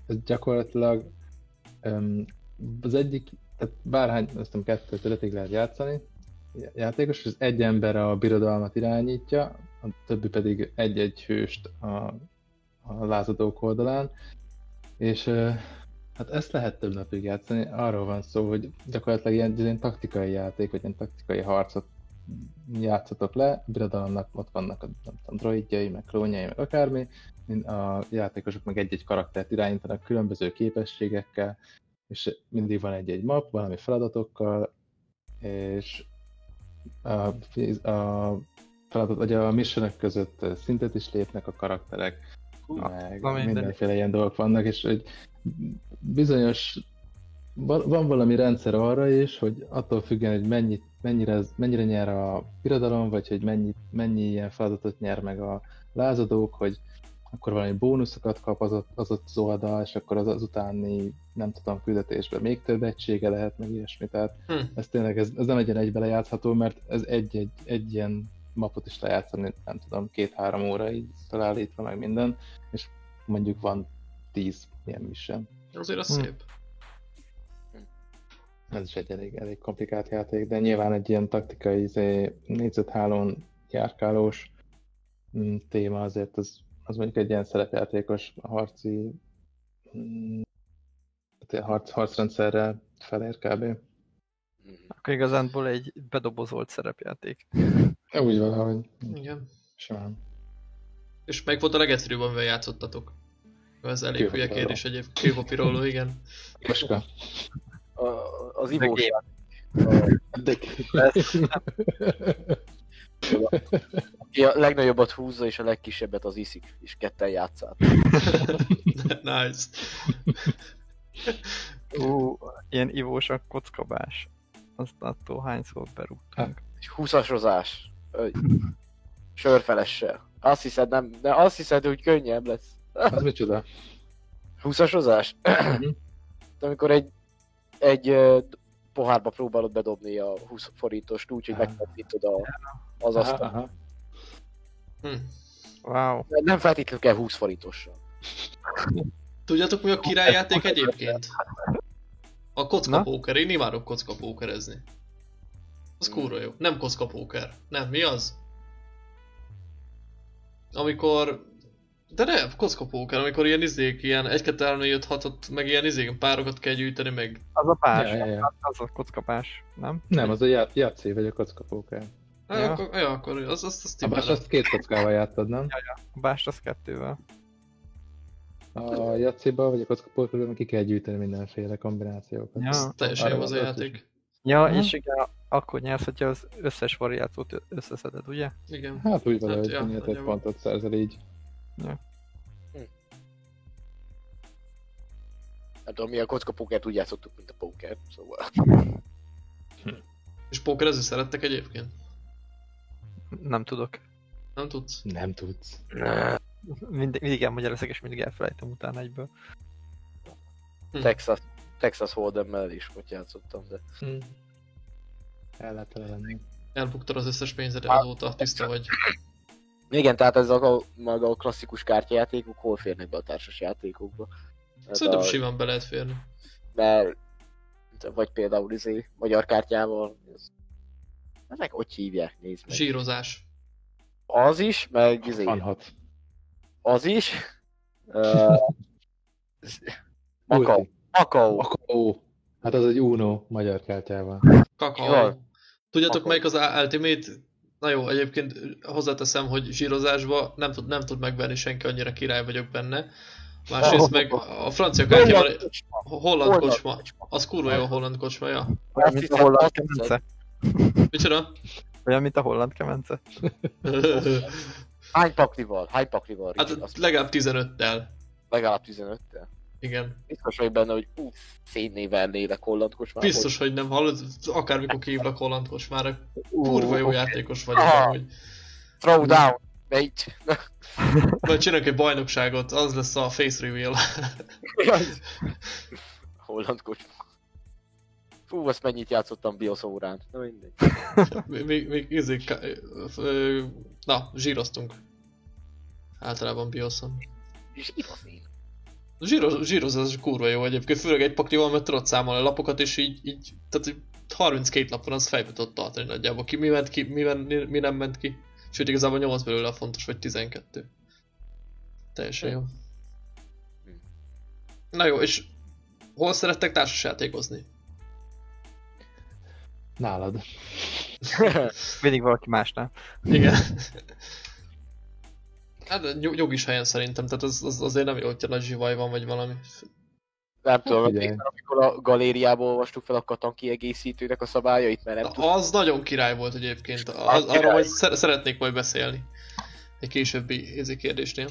Ez gyakorlatilag az egyik, tehát bárhány, azt hiszem kettő ötötig lehet játszani, játékos, az egy ember a birodalmat irányítja, a többi pedig egy-egy hőst a, a lázadók oldalán, és hát ezt lehet több napig játszani, arról van szó, hogy gyakorlatilag ilyen, ilyen taktikai játék, vagy ilyen taktikai harcot játszatok le, a birodalomnak ott vannak a nem tudom, droidjai, meg klónjai, meg akármi, a játékosok meg egy-egy karaktert irányítanak különböző képességekkel, és mindig van egy-egy map, valami feladatokkal, és a, a feladat, vagy a missionök között szintet is lépnek a karakterek, meg na mindegy. mindenféle ilyen dolgok vannak, és hogy bizonyos va- van valami rendszer arra is, hogy attól függően, hogy mennyit, mennyire, mennyire nyer a birodalom, vagy hogy mennyi, mennyi ilyen feladatot nyer meg a lázadók, hogy akkor valami bónuszokat kap az ott az, ott az oldal, és akkor az, az utáni, nem tudom, küldetésben még több egysége lehet, meg ilyesmi. Tehát Hm. ez tényleg, ez, ez nem egy egybe lejátszható, mert ez egy, egy, egy ilyen mapot is lejátszani, nem tudom, két-három óra így felállítva meg minden, és mondjuk van tíz ilyen mission. Azért az Hm. szép. Ez is egy elég, elég komplikált játék, de nyilván egy ilyen taktikai izé, négyzethálón járkálós mm, téma azért az, az mondjuk egy ilyen szerepjátékos harci mm, ilyen harc, harcrendszerrel felér kb. Akkor igazánból egy bedobozolt szerepjáték. Úgy valahogy. Igen. Simán. És meg volt a legegyszerűbb, amivel játszottatok? Ez elég hülye kérdés egyéb. Kőpapíroló, igen. Moska. A, az ivós De... aki a legnagyobbat húzza és a legkisebbet az iszik, és ketten játszál. nice. Ú, ilyen ivósak kockabás. Azt attól hányszor berúgtunk. Egy húszasozás. Sörfelessel. Azt hiszed, nem, de azt hiszed, hogy könnyebb lesz. Az micsoda? Húszasozás? De amikor egy, egy pohárba próbálod bedobni a 20 forintost úgy, hogy megfordítod a, az asztalt. Hm. Wow. Nem feltétlenül kell 20 forintossal. Tudjátok mi a királyjáték egyébként? A kocka póker. Én imádok kocka pókerezni. Az kurva jó. Nem kocka póker. Nem, mi az? Amikor... De nem, kocka póker, amikor ilyen izék, ilyen 1 2 3 4 5 6 meg ilyen izék, párokat kell gyűjteni, meg... Az a pás. Ja, ja, ja. Az a kockapás, nem? Nem, az a já- játszé vagy a kockapóker. Ja. Ja. Akkor, ja, akkor az, az, az A más azt két kockával játtad, nem? A bást az kettővel. A játszéba vagy a kockapókerben ki kell gyűjteni mindenféle kombinációkat. Ja. Teljesen jó az a játék. Ja, Mhm. és igen, akkor nyersz, hogyha az összes variációt összeszeded, ugye? Igen. Hát úgy valahogy, ja, hát, ja, pontot szerzel így. Nem tudom, mi a kocka pókert úgy játszottuk, mint a póker, szóval. És pókerezni szerettek egyébként? Nem tudok. Nem tudsz? Nem tudsz. Mindig, mindig elmagyarázok, és mindig elfelejtem utána egyből. Hm. Texas, Texas Hold'emmel is ott játszottam, de Hm. El lehet lenni. Elbuktad az összes pénzed azóta, tiszta vagy. Igen, tehát ez a, maga a klasszikus kártyajátékok hol férnek be a társas játékokba? Hát Szerintem a, simán be lehet férni. mert, vagy például izé, magyar kártyával, ez, ezek hogy hívják, nézd meg. Zsírozás. Az is, meg izé, Fanhat. az is. Uh, Makau. Makau. Ó, hát az egy Uno magyar kártyával. Kakaó. Jaj. Tudjátok Akkor- melyik az Ultimate? Na jó, egyébként hozzáteszem, hogy zsírozásba nem tud, nem tud megvenni senki, annyira király vagyok benne. Másrészt meg a francia kártyában a holland kocsma. Az kurva jó a holland kocsma, ja. Olyan, mint a holland kemence. Micsoda? Olyan, mint a holland kemence. Hány paklival? Hány paklival? hát legalább 15-tel. legalább 15-tel. Igen. Biztos vagy benne, hogy uff, szénnévernélek holland kocsmából. Biztos, hogy nem hallod, akármikor kihívlak holland kocsmára. Kurva jó játékos vagy Aha. amúgy. Throw down, mate. Majd csinálok egy bajnokságot, az lesz a face reveal. holland kocsma. Fú, azt mennyit játszottam BIOS órán. Na mindegy. még, még, izé, na, zsíroztunk. Általában igaz én. Zsíroz, zsírozás kurva jó egyébként, főleg egy paklival, mert tudod számolni a lapokat, és így, így tehát így 32 lapon az fejbe tudod tartani nagyjából ki, mi ment ki, mi, men, mi nem ment ki. Sőt, igazából 8 belőle a fontos, vagy 12. Teljesen jó. Na jó, és hol szerettek társasjátékozni? Nálad. Mindig valaki másnál. Igen. Hát nyug, nyugis helyen szerintem, tehát az, az azért nem jó, hogyha nagy zsivaj van, vagy valami. Nem tudom, figyelj. emlékszel, amikor a galériából olvastuk fel a katan kiegészítőnek a szabályait, mert nem Na, tudom. az nagyon király volt egyébként. Az király. majd szer- szeretnék majd beszélni. Egy későbbi ézi kérdésnél.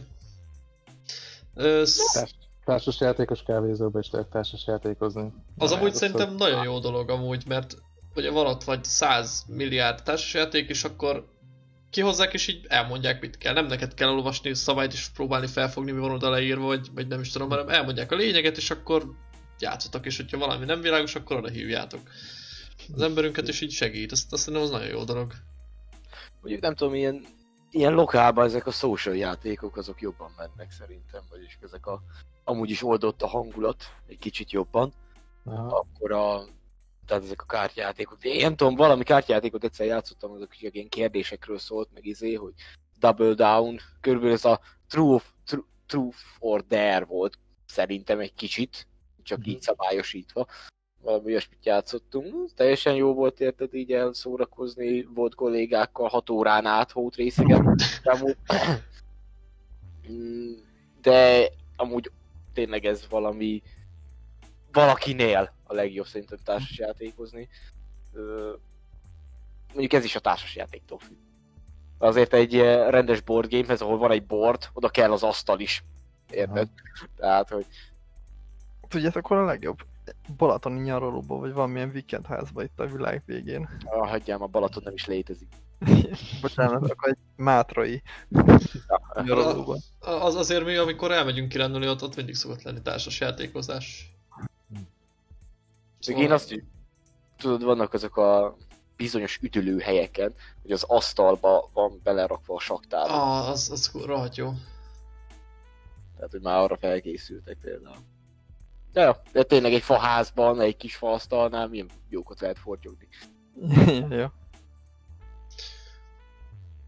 Társas játékos kávézóba is lehet társas játékozni. az Na, amúgy szerintem nagyon jó dolog amúgy, mert ugye van ott vagy 100 milliárd társasjáték, és akkor kihozzák és így elmondják mit kell. Nem neked kell olvasni a szabályt és próbálni felfogni, mi van oda leírva, vagy, vagy nem is tudom, hanem elmondják a lényeget, és akkor játszotok, és hogyha valami nem világos, akkor oda hívjátok. Az emberünket is így segít, azt, azt szerintem az nagyon jó dolog. Mondjuk nem tudom, ilyen, ilyen lokálban ezek a social játékok azok jobban mennek szerintem, vagyis ezek a amúgy is oldott a hangulat egy kicsit jobban, Aha. akkor a tehát ezek a kártyajátékok. Én nem tudom, valami kártyajátékot egyszer játszottam, azok ilyen kérdésekről szólt, meg izé, hogy double down, körülbelül ez a true, of, true, or dare volt szerintem egy kicsit, csak Mhm. így szabályosítva. Valami olyasmit játszottunk. Teljesen jó volt érted így elszórakozni, volt kollégákkal hat órán át hót részegen. Mm, De amúgy tényleg ez valami valakinél a legjobb szerintem társasjátékozni. Mondjuk ez is a társasjátéktól függ. Azért egy rendes board gamehez, ahol van egy board, oda kell az asztal is. Érted? Tehát, hogy Tudjátok, hol a legjobb? Balatoni nyaralóba, vagy valamilyen weekend házba itt a világ végén. ah, hagyjám, a Balaton nem is létezik. Bocsánat, akkor egy mátrai nyaralóba. Az azért mi, amikor elmegyünk kirándulni, ott, ott mindig szokott lenni társas játékozás. Csak én azt tudod, vannak azok a bizonyos üdülőhelyeken, hogy az asztalba van belerakva a saktár. Ah, az, az rohadt jó. Tehát, hogy már arra felkészültek például. De, jó, de tényleg egy faházban, egy kis faasztalnál milyen jókat lehet fortyogni. jó.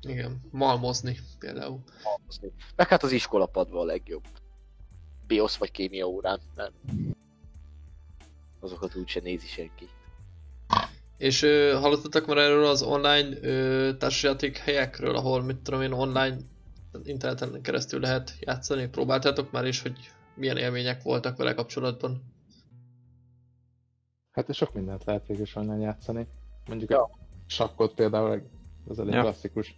Igen, malmozni például. Halmozni. Meg hát az iskolapadban a legjobb. Biosz vagy kémia órán, mert azokat úgyse nézi senki. És ö, hallottatok már erről az online ö, társasjáték helyekről, ahol mit tudom én online interneten keresztül lehet játszani? Próbáltátok már is, hogy milyen élmények voltak vele kapcsolatban? Hát sok mindent lehet végül is onnan játszani. Mondjuk Ja. a sakkot például az elég Ja. klasszikus.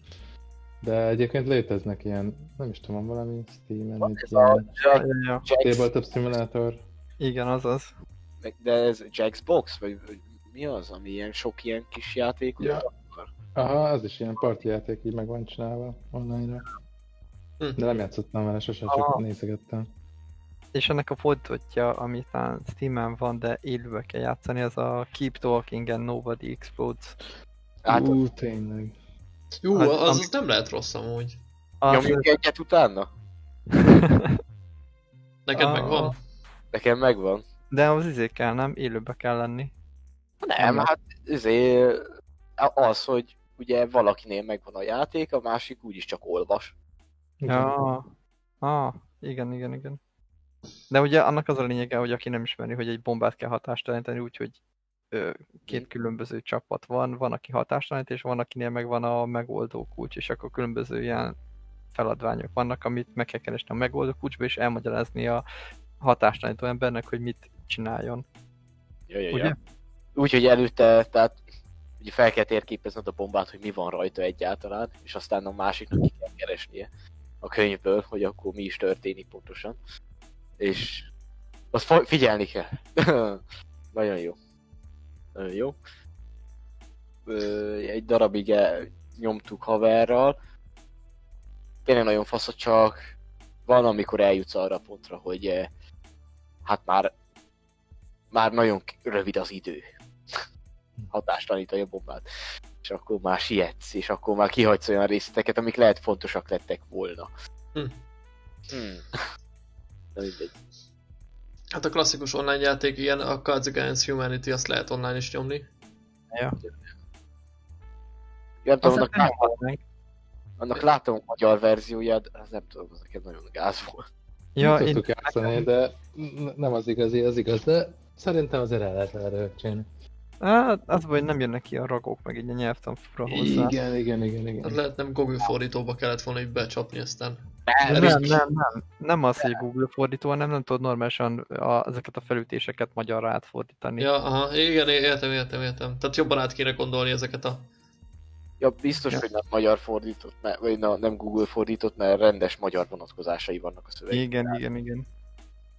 De egyébként léteznek ilyen, nem is tudom, valami Steam-en, egy ilyen Ja, ja, ja. Tabletop Simulator. Igen, azaz. De ez Jaxbox, vagy, vagy mi az, ami ilyen sok ilyen kis játékot Ja. akar? Aha, az is ilyen parti játék, így meg van csinálva online-ra. Hm. De nem játszottam vele sose, csak Ah. nézegettem. És ennek a fordítotja, ami talán Steam-en van, de élőbe kell játszani, az a Keep Talking and Nobody Explodes. Hát Ú, tényleg. Jó, Az- az, az nem lehet rossz amúgy. Az, nyomjunk egyet utána? Neked Ah. megvan? Nekem megvan. De az izé kell, nem? Élőbe kell lenni. Nem, Nem. hát azért az, hogy ugye valakinél megvan a játék, a másik úgyis csak olvas. Ja. Ah, igen, igen, igen. De ugye annak az a lényege, hogy aki nem ismeri, hogy egy bombát kell hatástalanítani, úgyhogy két különböző csapat van, van, aki hatástalanít, és van, akinél megvan a megoldó kulcs, és akkor különböző ilyen feladványok vannak, amit meg kell keresni a megoldó kulcsba, és elmagyarázni a hatástalanító embernek, hogy mit csináljon. Ja, ja, ja. Úgyhogy előtte, tehát ugye fel kell térképezned a bombát, hogy mi van rajta egyáltalán, és aztán a másiknak ki kell keresnie a könyvből, hogy akkor mi is történik pontosan. És azt figyelni kell. Nagyon jó. Nagyon jó. Ö, egy darabig el- nyomtuk haverral. Tényleg nagyon fasz, csak van, amikor eljutsz arra a pontra, hogy eh, hát már már nagyon rövid az idő. Hatástalanítani a bombát. És akkor már sietsz, és akkor már kihagysz olyan részleteket, amik lehet fontosak lettek volna. Hm. Hmm. De mindegy. Hát a klasszikus online játék ilyen, a Cards Against Humanity azt lehet online is nyomni. Ja. Nem tudom, annak, elmondnánk. annak láttam a magyar verzióját, az nem tudom, az nekem nagyon gáz volt. Ja, Ja, én, Tudtuk játszani, de nem az igazi, az igaz, de szerintem azért el lehet vele rögcsélni. hát, az hogy nem jönnek ki a ragok, meg így a nyelvtan fura hozzá. Igen, igen, igen, Hát igen. lehet nem Google fordítóba kellett volna így becsapni aztán. Nem, Nem, nem, nem, nem. Az, hogy Google fordító, hanem nem tudod normálisan a, ezeket a felütéseket magyarra átfordítani. Ja, aha, igen, értem, értem, értem. Tehát jobban át kéne gondolni ezeket a... Ja, biztos, Ja. hogy nem magyar fordított, mert, vagy na, nem Google fordított, mert rendes magyar vonatkozásai vannak a szövegnek. Igen, igen, igen.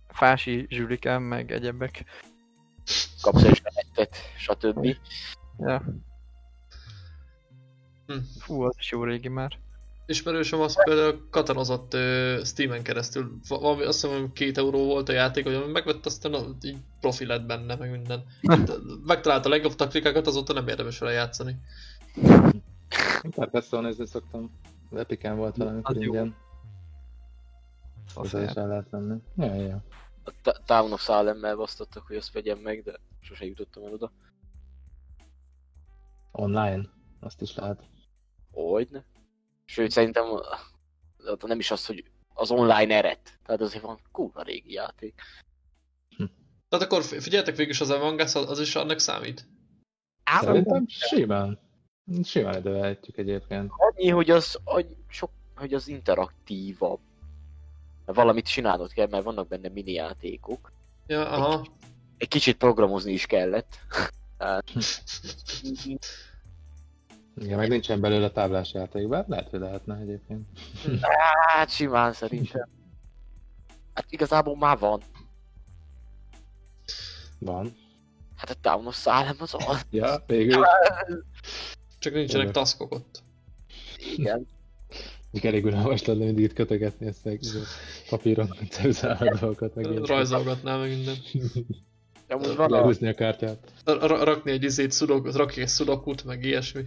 Fási zsűriken, meg egyebek. Kapsz egy semettet, stb. Ja. Hm. Fú, az is jó régi már. Ismerősöm azt például katanozott uh, Steam-en keresztül. Va- Valami, azt hiszem, két euró volt a játék, hogy megvett, aztán a- így profi lett benne, meg minden. Megtalálta a legjobb taktikákat, azóta nem érdemes vele játszani. Hát persze nézni szoktam. Az Epicen volt jó. ingyen. Az Azért is el lehet venni. Ja, ja. A Town of Salem-mel basztottak, hogy azt vegyem meg, de sose jutottam el oda. Online. Azt is lehet. Hogyne. Sőt, szerintem nem is az, hogy az online ered. Tehát azért van kurva régi játék. Hm. Tehát akkor fi- figyeljetek végül is az Us, az is annak számít. Szerintem simán. Simán ide vehetjük egyébként. Annyi, hogy az, annyi- sok, hogy az interaktívabb. Mert Valamit csinálnod kell, mert vannak benne mini játékok. Ja, aha. Egy kicsit programozni is kellett. Tehát, Igen, meg nincsen belőle táblás játék, bár lehet, hogy lehetne egyébként. hát simán szerintem. Hát igazából már van. Van. Hát a Town of Salem az az. Ja, végül. Csak nincsenek Jó. taskok ott. Igen. Még elég unalmas lenne mindig itt kötögetni ezt meg papíron ceruzálni dolgokat, meg. Rajzolgatnál meg minden. De most van a... Lehúzni a kártyát. Ra- ra- rakni egy izét, szudok, rakni egy szudokut, meg ilyesmi.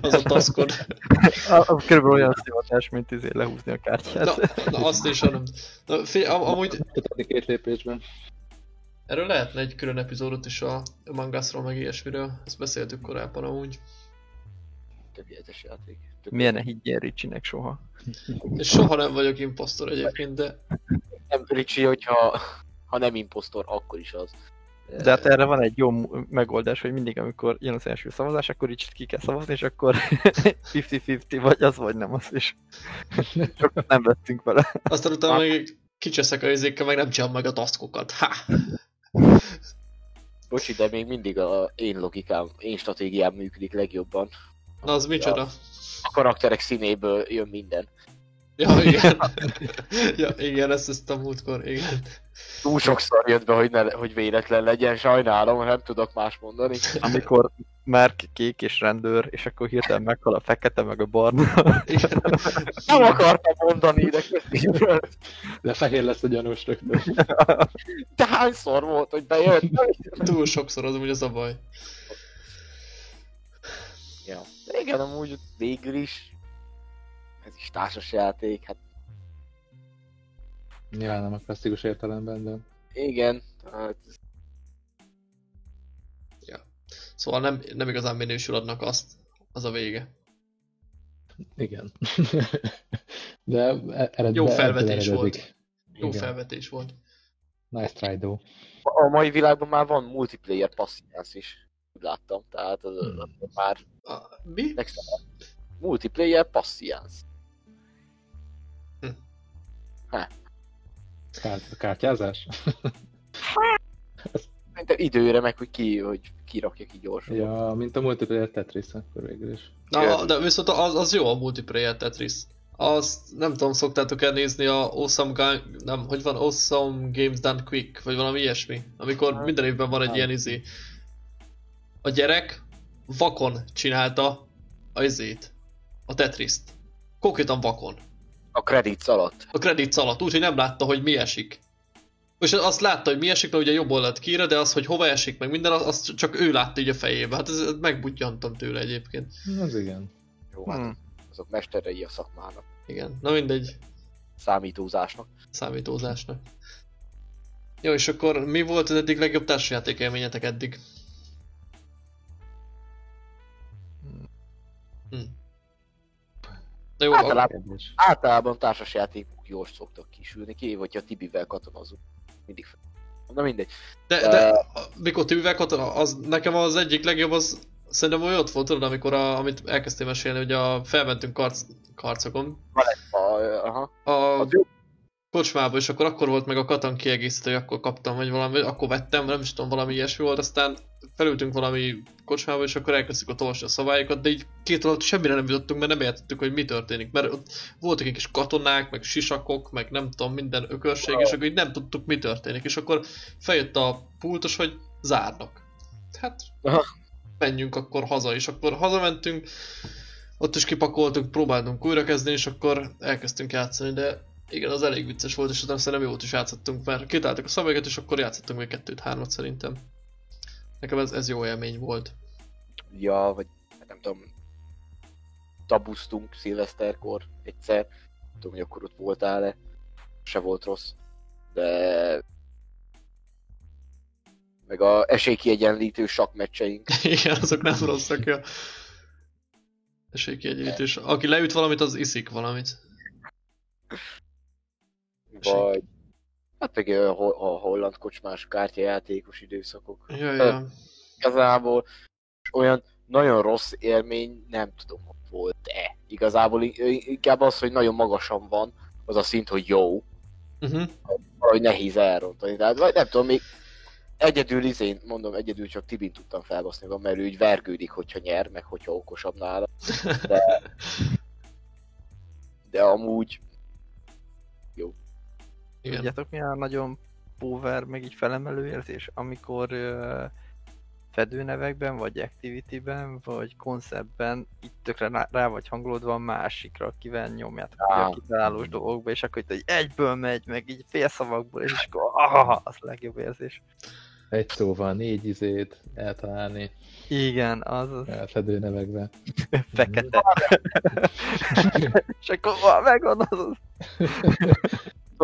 Az a taskod. A, a, körülbelül olyan szivatás, mint izé lehúzni a kártyát. Na, na azt is hanem. Na, fél, am- amúgy Tudni két lépésben. erről lehetne egy külön epizódot is a Among Us-ról, meg ilyesmiről. Ezt beszéltük korábban amúgy. Tökéletes játék. Milyen ne higgyél Ricsinek soha. És soha nem vagyok imposztor egyébként, de Nem, Ricsi, hogyha ha nem impostor, akkor is az. De hát erre van egy jó megoldás, hogy mindig, amikor jön az első szavazás, akkor így ki kell szavazni, és akkor 50-50 vagy az, vagy nem az is. Sokat nem vettünk vele. aztán utána még kicseszek a izékkel, meg nem csinálom meg a taskokat. Ha! Bocsi, de még mindig a én logikám, én stratégiám működik legjobban. Na az micsoda? A karakterek színéből jön minden. Ja, igen. ja, igen, ezt, ezt a múltkor, igen. Túl sokszor jött be, hogy, ne, hogy véletlen legyen, sajnálom, nem tudok más mondani. Amikor már kék és rendőr, és akkor hirtelen meghal a fekete meg a barna. igen. Nem akartam mondani, de közben. De fehér lesz a gyanús rögtön. De hányszor volt, hogy bejött? Túl sokszor az amúgy az a baj. Ja. De igen, amúgy végül is ez is társas játék, hát Nyilván nem a klasszikus értelemben, de... igen, hát Szóval nem, nem igazán minősül adnak azt. Az a vége. Igen. de e- ered, Jó felvetés volt. eredik. Jó Igen. felvetés volt. Nice try, though. a mai világban már van multiplayer passziánsz is. Úgy láttam, tehát az, Hmm. az már A, mi? legszebb. Multiplayer passziánsz. Kárt, kártyázás? Szerintem időre meg, hogy ki, hogy kirakja ki gyorsan. ja, mint a multiplayer Tetris, akkor végül is. Na, de viszont az, az jó a multiplayer Tetris. Azt nem tudom, szoktátok el nézni a Awesome Gun, nem, hogy van Awesome Games Done Quick, vagy valami ilyesmi, amikor minden évben van egy ilyen izé. A gyerek vakon csinálta a izét, a Tetriszt. Konkrétan vakon. A credits alatt. A credits alatt, úgyhogy nem látta, hogy mi esik. És azt látta, hogy mi esik, mert ugye jobb oldalt kiír, de az, hogy hova esik, meg minden, az- azt csak ő látta így a fejébe. Hát ez, ez megbudjantam tőle egyébként. Az igen. Jó, hát Hmm. azok mesterei a szakmának. Igen, na mindegy. Számítózásnak. számítózásnak. Jó, és akkor mi volt az eddig legjobb társasjáték élményetek eddig? Na jó, Hát, a- Általában, általában társasjátékok jól szoktak kisülni, ki, hogyha Tibivel katonazunk. Mindig fel. Na mindegy. de, de a- mikor tűvel katona, az nekem az egyik legjobb, az szerintem olyan ott volt, tudod, amikor a, amit elkezdtél mesélni, hogy a, felmentünk karc, karcokon, A, aha. a jó. Kocsmába, és akkor akkor volt meg a katan kiegészítő, akkor kaptam, vagy valami, akkor vettem, nem is tudom, valami ilyesmi volt, aztán felültünk valami kocsmába, és akkor elkezdtük ott olvasni a szabályokat, de így két alatt semmire nem jutottunk, mert nem értettük, hogy mi történik, mert ott voltak egy kis katonák, meg sisakok, meg nem tudom, minden ökörség, és akkor így nem tudtuk, mi történik, és akkor feljött a pultos, hogy zárnak. Hát, menjünk akkor haza, és akkor hazamentünk, ott is kipakoltuk, próbáltunk újrakezdeni, és akkor elkezdtünk játszani, de igen, az elég vicces volt, és utána szerintem jót is játszottunk, mert kitáltuk a szabályokat, és akkor játszottunk még kettőt, hármat szerintem. Nekem ez, ez jó élmény volt. Ja, vagy hát nem tudom, tabusztunk szilveszterkor egyszer. Nem tudom, hogy akkor ott voltál-e. Se volt rossz. De... Meg a esélykiegyenlítő sakkmeccseink. Igen, azok nem rosszak, ja. Esélykiegyenlítés. Aki leüt valamit, az iszik valamit. Vagy... Hát meg a, ho- a holland kocsmás kártyajátékos időszakok. Ja, ja. Igazából olyan nagyon rossz élmény, nem tudom, hogy volt-e. Igazából inkább az, hogy nagyon magasan van, az a szint, hogy jó, Uh-huh. valahogy nehéz elrontani. Tehát vagy nem tudom, még egyedül izén, mondom, egyedül csak Tibin tudtam felbaszni magam, mert ő úgy vergődik, hogyha nyer, meg hogyha okosabb nála. De, de amúgy Igen. Tudjátok mi a nagyon power, meg így felemelő érzés, amikor uh, fedőnevekben, vagy activity-ben, vagy konceptben így tökre rá, rá vagy hangolódva a másikra, akivel nyomjátok Á. a kitalálós dolgokba, és akkor itt hogy egyből megy, meg így félszavakból, és akkor ah, az a legjobb érzés. Egy szóval négy izét eltalálni Igen, az az elfedő nevekbe. fekete. és akkor ah, megvan az az.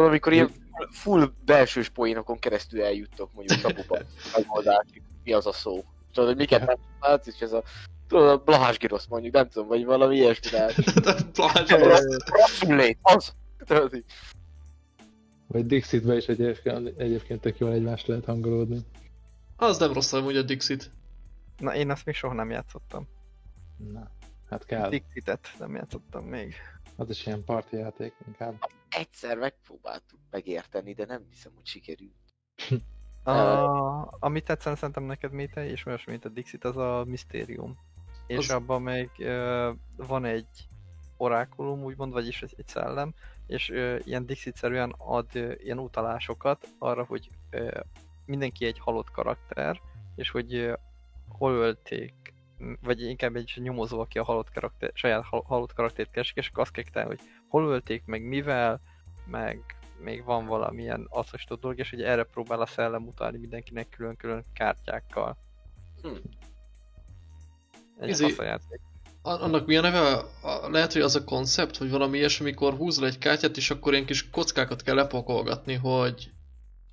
Tudod, amikor ilyen full belsős poénokon keresztül eljuttok mondjuk kapuba megoldásig, mi az a szó. Tudod, hogy miket nem látsz, és ez a tudod, a Blahás Girosz mondjuk, nem tudom, vagy valami ilyesmi lehet. Plázsa. Rasszulét, az! Tudod, így. Vagy Dixitbe is egyébként, egyébként tök jól egymást lehet hangolódni. Az nem rossz amúgy a Dixit. Na én azt még soha nem játszottam. Na, hát kell. Dixitet nem játszottam még. Az is ilyen parti játék inkább. Egyszer megpróbáltuk megérteni, de nem hiszem, hogy sikerült. A, amit tetszene szerintem neked, Méte, és olyasmi, mint a Dixit, az a Mysterium. És Az- abban még uh, van egy orákulum, úgymond, vagyis egy, egy szellem, és uh, ilyen Dixit-szerűen ad uh, ilyen utalásokat arra, hogy uh, mindenki egy halott karakter, és hogy uh, hol ölték, vagy inkább egy nyomozó, aki a halott karakter, saját hal- halott karaktert keresik, és akkor azt kell hogy hol ölték, meg mivel, meg még van valamilyen asszosított dolog, és hogy erre próbál a szellem utalni mindenkinek külön-külön kártyákkal. Hm. Egy Izé- Annak mi a neve? Lehet, hogy az a koncept, hogy valami ilyesmi, amikor húzol egy kártyát, és akkor ilyen kis kockákat kell lepakolgatni, hogy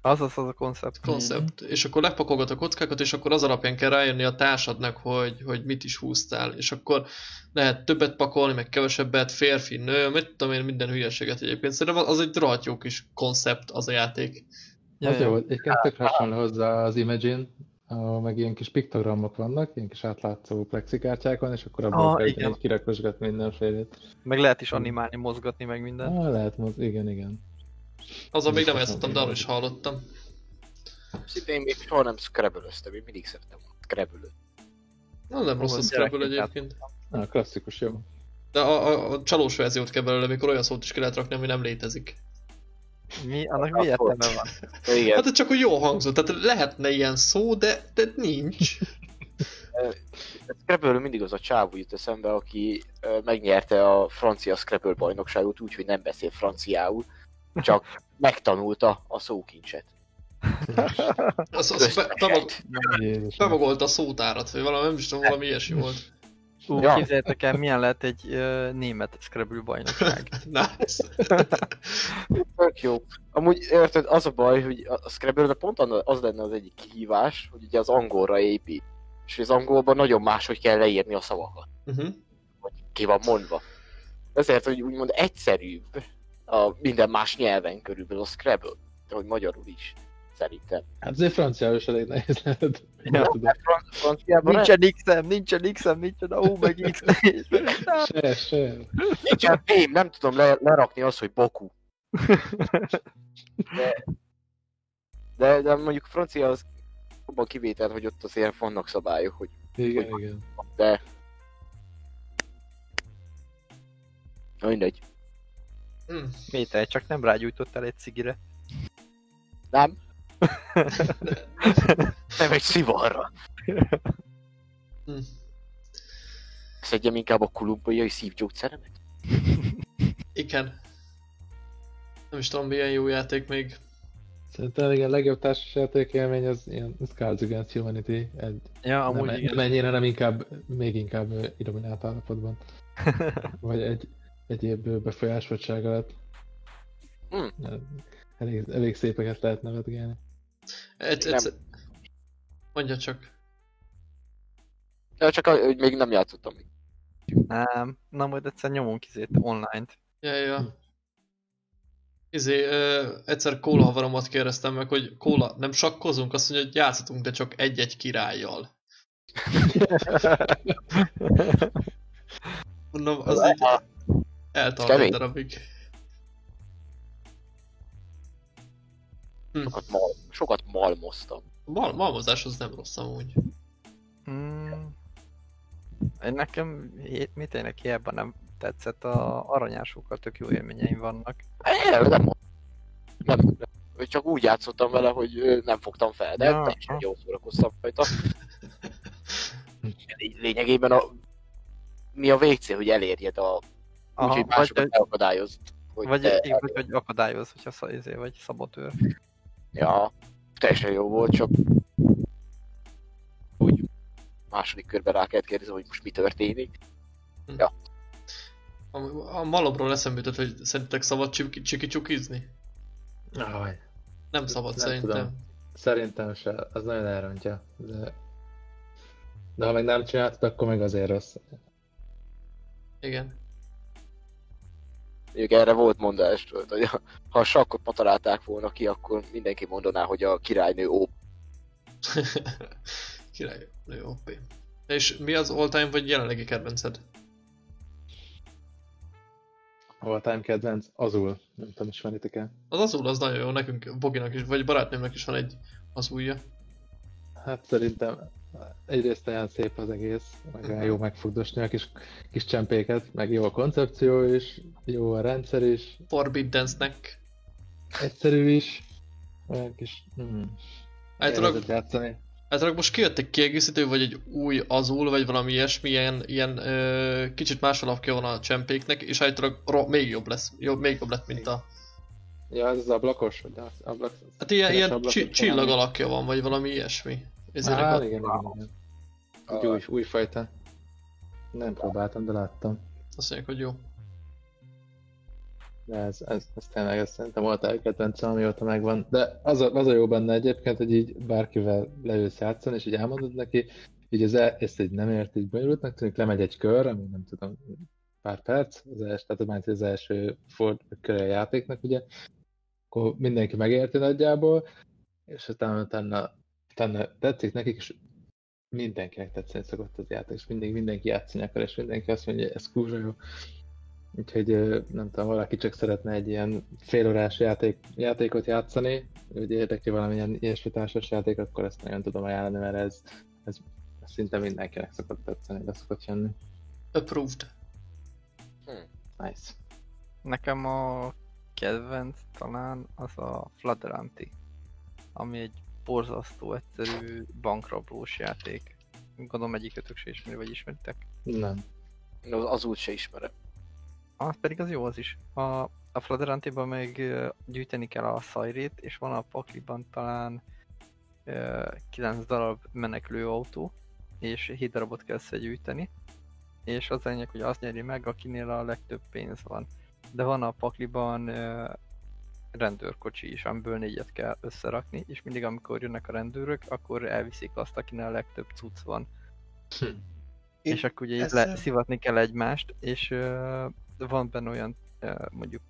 Az az az a koncept. koncept. És akkor lepakolgat a kockákat, és akkor az alapján kell rájönni a társadnak, hogy, hogy mit is húztál. És akkor lehet többet pakolni, meg kevesebbet, férfi, nő, mit tudom én, minden hülyeséget egyébként. Szerintem az egy rohadt jó kis koncept az a játék. Ja, az ja. jó, egyébként tök hasonló hozzá az Imagine, ahol meg ilyen kis piktogramok vannak, ilyen kis átlátszó plexikártyákon, és akkor abból Ah, kell kirakosgatni mindenfélét. Meg lehet is animálni, mozgatni, meg minden. Ah, lehet, moz- igen, igen. Azon még nem játszottam, de arról is hallottam. Szinte én még soha nem scrabble én mindig szeretem a scrabble Na, nem rossz a Scrabble egyébként. Ah, klasszikus, jó. De a, a, a csalós verziót kell belőle, amikor olyan szót is ki lehet rakni, ami nem létezik. Mi? Annak mi értelme van? Igen, Hát csak hogy jó hangzott, tehát lehetne ilyen szó, de, de nincs. scrabble mindig az a csávú jut eszembe, aki megnyerte a francia Scrabble bajnokságot úgy, hogy nem beszél franciául, csak megtanulta a szókincset. Az, az be, bemag, Jézusom. bemagolta a szótárat, vagy valami, nem is tudom, valami ilyesmi volt. Ú, Ja. képzeljétek el, milyen lehet egy uh, német Scrabble bajnokság. Nice. Tök jó. Amúgy érted, az a baj, hogy a a scrabble pont az lenne az egyik kihívás, hogy ugye az angolra épít. És az angolban nagyon máshogy kell leírni a szavakat, Uh-huh. hogy ki van mondva. Ezért, hogy úgymond egyszerűbb a minden más nyelven körülbelül a Scrabble, de hogy magyarul is, szerintem. Hát azért franciául is elég nehéz lehet. Ja. Tudom. Fran- franciában nincsen X-em, nincsen X-em, nincsen a U meg X. Se, se. nincsen P, nem tudom le, lerakni azt, hogy boku. De, de, de mondjuk francia az abban kivétel, hogy ott azért vannak szabályok, hogy Igen, igen. de... Na mindegy. Mm. Méte, csak nem rágyújtottál egy cigire. Nem? nem egy szivarra. Mm. Szedjem inkább a kolumbiai szívgyógyszeremet? Igen. Nem is tudom, milyen jó játék még. Szerintem igen, a legjobb társasjáték élmény az ilyen Cards Against Humanity. Egy, Ja, amúgy nem, igen. nem ennyire, nem inkább, még inkább irominált állapotban. Vagy egy egyéb ö, befolyásoltság alatt. Hmm. Elég, elég szépeket lehet nevetgélni. Egy, egyszer... Mondja csak. Ja, csak hogy még nem játszottam még. Nem, na majd egyszer nyomunk izét online-t. Ja, ja. Izé, ö, egyszer kóla havaromat kérdeztem meg, hogy kóla, nem sakkozunk? Azt mondja, hogy játszhatunk, de csak egy-egy királlyal. Mondom, az így eltart egy Kemény. darabig. Sokat, mal, sokat malmoztam. A mal malmozás az nem rossz amúgy. Hmm. Én nekem mit tényleg hiába nem tetszett, a aranyásokkal tök jó élményeim vannak. Nem, nem, nem, nem. Csak úgy játszottam vele, hogy nem fogtam fel, de Ja, teljesen jól szórakoztam rajta. Lény- Lényegében a, mi a végcél, hogy elérjed a... Úgyhogy másokat megakadályozd. Hogy vagy, te, vagy, vagy akadályoz, hogyha sz, izé, vagy szabotőr. Ja, teljesen jó volt, csak úgy második körben rá kellett kérdezni, hogy most mi történik. A, a malomról eszembe jutott, hogy szerintetek szabad csiki, csiki csukizni? Aj, Nem szabad Nem szerintem. tudom. szerintem se, az nagyon elrontja. De, de ha meg nem csináltad, akkor meg azért rossz. Igen. Mondjuk erre volt mondás, tudod, hogy ha a sakkot patalálták volna ki, akkor mindenki mondaná, hogy a királynő ó. Király, jó, OP. És mi az all-time vagy jelenlegi kedvenced? All time kedvenc, azul. Nem tudom, ismeritek el. Az azul az nagyon jó, nekünk, Boginak is, vagy barátnőmnek is van egy azulja. Hát szerintem egyrészt olyan szép az egész, meg olyan jó megfogdosni a kis, kis csempéket, meg jó a koncepció is, jó a rendszer is, Forbidden Snack. egyszerű is, olyan kis... Mm, Általában, élvezet játszani. általában most kijött egy kiegészítő, vagy egy új azul, vagy valami ilyesmi, ilyen, ilyen ö, kicsit más alapja van a csempéknek, és általában még jobb lesz, jobb, még jobb lett, mint a... Ja, ez az ablakos, vagy az ablak... Hát ilyen, ilyen csillag alakja van, vagy valami ilyesmi. Ezért Á, igen, igen, igen. Egy új, új fajta. Nem próbáltam, de láttam. Azt mondják, hogy jó. De ez, ez, ez tényleg, ez szerintem volt a kedvencem, amióta megvan. De az a, az a jó benne egyébként, hogy így bárkivel leülsz játszani, és így elmondod neki, így az el, ezt így nem ért, így bonyolultnak tűnik, lemegy egy kör, ami nem tudom, pár perc, az első, tehát az első ford, köre a játéknak, ugye, akkor mindenki megérti nagyjából, és utána, utána, utána tetszik nekik, és mindenkinek tetszeni szokott az játék, és mindig mindenki játszani akar, és mindenki azt mondja, hogy ez kurva jó. Úgyhogy nem tudom, valaki csak szeretne egy ilyen félórás játék, játékot játszani, hogy érdekli valamilyen ilyesmi társas játék, akkor ezt nagyon tudom ajánlani, mert ez, ez, szinte mindenkinek szokott tetszeni, de szokott jönni. Approved. Nice. Nekem a kedvenc talán az a Fladeranti, ami egy borzasztó egyszerű bankrablós játék. Gondolom egyikötök se ismeri, vagy ismeritek. Nem. Az, az úgy se ismerem. Az pedig az jó az is. A, a Fladerantiban meg gyűjteni kell a szajrét, és van a pakliban talán ö, 9 darab menekülő autó, és 7 darabot kell összegyűjteni. És az lényeg, hogy azt nyeri meg, akinél a legtöbb pénz van. De van a pakliban ö, rendőrkocsi is, amiből négyet kell összerakni, és mindig amikor jönnek a rendőrök, akkor elviszik azt, akinél a legtöbb cucc van. Én és akkor ugye ezzel- le, szivatni kell egymást, és uh, van benne olyan uh, mondjuk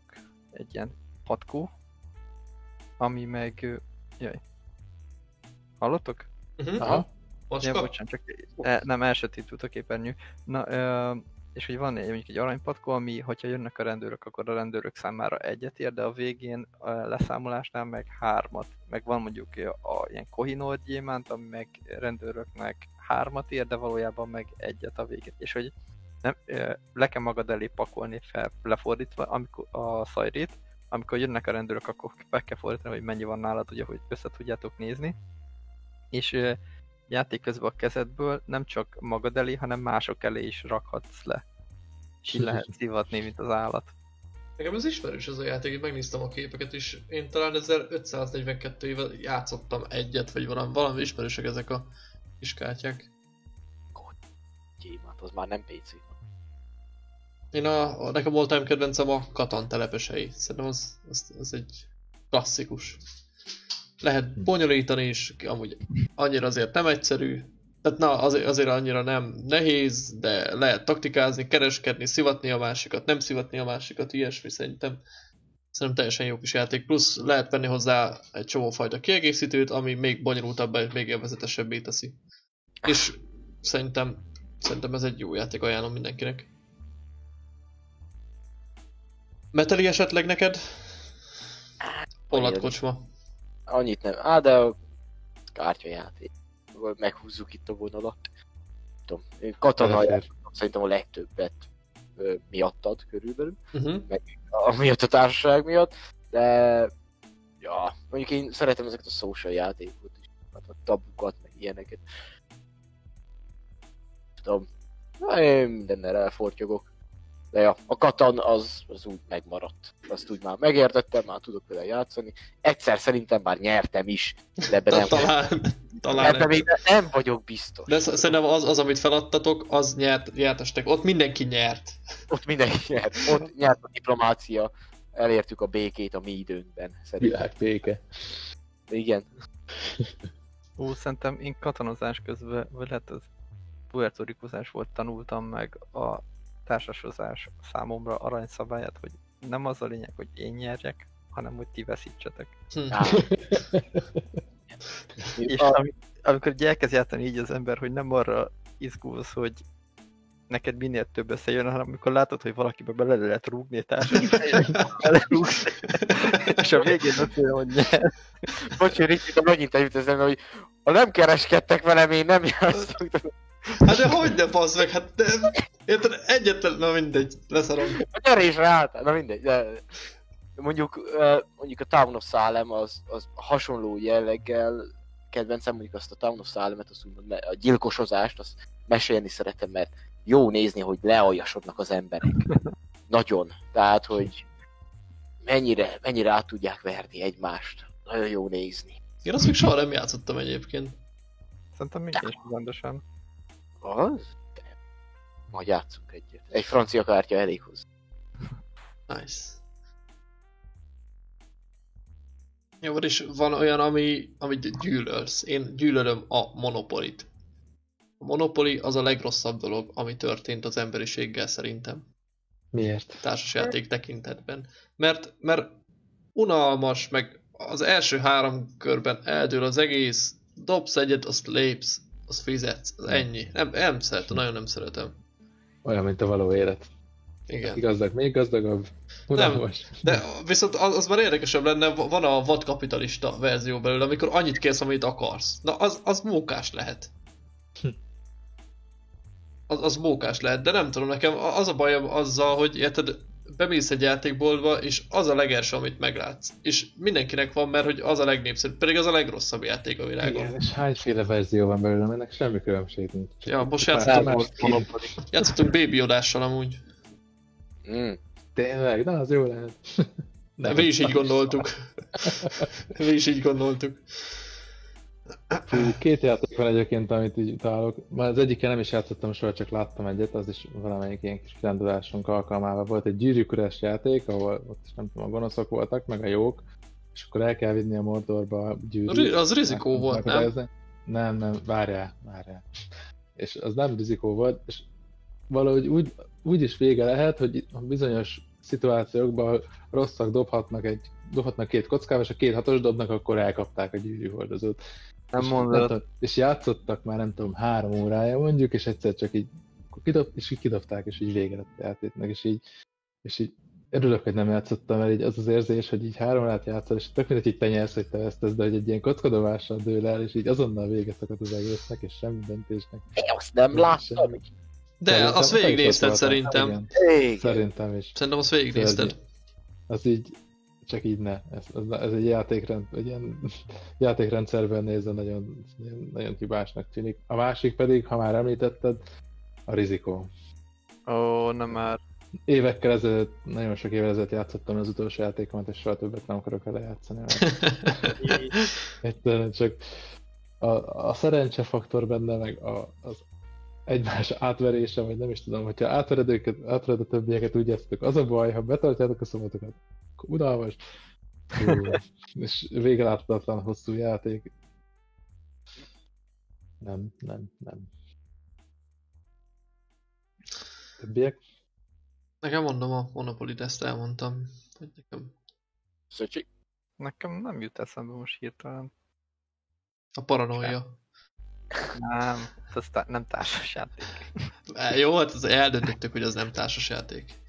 egy ilyen patkó, ami meg... Uh, jaj. Hallottok? Uh-huh. Aha. Ja, Macska? bocsánat, csak e, nem elsötétült a képernyő. Na, uh, és hogy van mondjuk egy aranypatkó, ami, hogyha jönnek a rendőrök, akkor a rendőrök számára egyet ér, de a végén a leszámolásnál meg hármat. Meg van mondjuk a, a ilyen Kohinoor gyémánt, ami meg rendőröknek hármat ér, de valójában meg egyet a végén. És hogy nem, le kell magad elé pakolni fel, lefordítva amikor a szajrét, amikor jönnek a rendőrök, akkor meg kell fordítani, hogy mennyi van nálad, ugye, hogy össze tudjátok nézni. És játék közben a kezedből nem csak magad elé, hanem mások elé is rakhatsz le. És így lehet szivatni, mint az állat. Nekem ez ismerős ez a játék, én megnéztem a képeket is. Én talán 1542 éve játszottam egyet, vagy valami, valami ismerősek ezek a kis kártyák. Gyémánt, az már nem PC. Én a, a nekem all time kedvencem a Katan telepesei. Szerintem az, az, az egy klasszikus. Lehet bonyolítani is, amúgy annyira azért nem egyszerű. Tehát na, azért, azért annyira nem nehéz, de lehet taktikázni, kereskedni, szivatni a másikat, nem szivatni a másikat, ilyesmi szerintem. Szerintem teljesen jó kis játék. Plusz lehet venni hozzá egy csomó fajta kiegészítőt, ami még bonyolultabbá és még élvezetesebbé teszi. És szerintem, szerintem ez egy jó játék, ajánlom mindenkinek. Meteli esetleg neked? Holland kocsma. Annyit nem. Á, de a kártyajáték. Meghúzzuk itt a vonalat. Tudom, katona szerintem a legtöbbet ö, miattad körülbelül. Uh-huh. amiatt a társaság miatt, de ja, mondjuk én szeretem ezeket a social játékokat is, hát a tabukat, meg ilyeneket. Tudom, na, én mindennel elfortyogok. De ja, a Katan az, az úgy megmaradt. Azt úgy már megértettem, már tudok vele játszani. Egyszer szerintem már nyertem is, de ebben nem, Talán, talán ebben nem. még nem vagyok biztos. De sz- szerintem az, az, amit feladtatok, az nyert, nyertestek. Ott mindenki nyert. Ott mindenki nyert. Ott nyert a diplomácia. Elértük a békét a mi időnkben, szerintem. Világbéke. Igen. Ó, szerintem én katonozás közben, vagy lehet az puertorikozás volt, tanultam meg a társasozás számomra aranyszabályát, hogy nem az a lényeg, hogy én nyerjek, hanem hogy ti veszítsetek. Hm. És A- ami, amikor így elkezd játszani így az ember, hogy nem arra izgulsz, hogy neked minél több összejön, hanem amikor látod, hogy valakibe bele lehet rúgni belerúgsz, és a végén mondja, hogy nyer. Bocsi, Ricsi, de megint eljut eszembe, hogy ha nem kereskedtek velem, én nem játszok. Hát de hogy ne bassz meg, hát de, érted, egyetlen, na mindegy, leszarom. A nyerésre állt, na mindegy. De mondjuk, mondjuk a Town of Salem az, az hasonló jelleggel kedvencem, mondjuk azt a Town of Salem-et, azt úgymond a gyilkosozást, azt mesélni szeretem, mert jó nézni, hogy lealjasodnak az emberek. Nagyon. Tehát, hogy mennyire, mennyire át tudják verni egymást. Nagyon jó nézni. Én azt még soha nem játszottam egyébként. Szerintem mindig is rendosan. Az? De. Majd játszunk egyet. Egy francia kártya elég hozzá. Nice. Jó, vagyis van olyan, ami, amit gyűlölsz. Én gyűlölöm a monopolit. A monopoli az a legrosszabb dolog, ami történt az emberiséggel szerintem. Miért? társasjáték tekintetben. Mert, mert unalmas, meg az első három körben eldől az egész, dobsz egyet, azt lépsz, azt fizetsz, az ennyi. Nem, nem szeretem, nagyon nem szeretem. Olyan, mint a való élet. Igen. Gazdag, még gazdagabb. Unalmas. De viszont az, az már érdekesebb lenne, van a vadkapitalista verzió belőle, amikor annyit kérsz, amit akarsz. Na, az, az mókás lehet. Az, az mókás lehet, de nem tudom, nekem az a bajom azzal, hogy érted, bemész egy játékboltba, és az a legelső, amit meglátsz. És mindenkinek van, mert hogy az a legnépszerűbb, pedig az a legrosszabb játék a világon. Igen, és hányféle verzió van belőle, ennek semmi különbség nincs. Csak Ja, most játszottunk, játszottunk Baby Yodással amúgy. Mm. Tényleg, na az jó lehet. De mi is így gondoltuk. mi is így gondoltuk. Két játék van egyébként, amit így találok. Már az egyikkel nem is játszottam soha, csak láttam egyet, az is valamelyik ilyen kis kirándulásunk alkalmával volt egy gyűrűk játék, ahol ott is nem tudom, a gonoszok voltak, meg a jók, és akkor el kell vinni a Mordorba a gyűrűt. Az rizikó volt, nem? Nem, nem, várjál, várjál. És az nem rizikó volt, és valahogy úgy, úgy is vége lehet, hogy bizonyos szituációkban rosszak dobhatnak egy dobhatnak két kockával, és a két hatos dobnak, akkor elkapták a gyűrűhordozót. Nem És mondod. tudom, És játszottak már nem tudom három órája mondjuk, és egyszer csak így kidob, és így kidobták, és így vége lett a játéknak, és így, és így örülök, hogy nem játszottam, mert így az az érzés, hogy így három órát játszol, és tök mindegy, hogy te nyersz, hogy te vesztesz, de hogy egy ilyen kockadobással dől el, és így azonnal véget akad az egésznek, és semmi döntésnek. Én azt nem láttam. Semmi. De Szerintem azt végignézted szerintem. Igen, szerintem is. Szerintem azt végignézted. Az így, csak így ne. Ez, ez, ez egy játékrend, egy ilyen játékrendszerben nézve nagyon, nagyon, hibásnak tűnik. A másik pedig, ha már említetted, a rizikó. Ó, nem már. Évekkel ezelőtt, nagyon sok évvel ezelőtt játszottam az utolsó játékomat, és soha többet nem akarok vele játszani. Mert egyszerűen csak a, a szerencsefaktor benne, meg a, az egymás átverése, vagy nem is tudom, hogyha átvered őket, átvered a többieket, úgy játszatok. Az a baj, ha betartjátok a szomatokat, akkor unalmas. Hú, és végeláthatatlan hosszú játék. Nem, nem, nem. Többiek? Nekem mondom a Monopoly, ezt elmondtam. Hogy nekem Szöcsi? Nekem nem jut eszembe most hirtelen. A paranoia. Nem, ez tá- nem társasjáték. Jó, hát az eldöntöttük, hogy az nem társasjáték.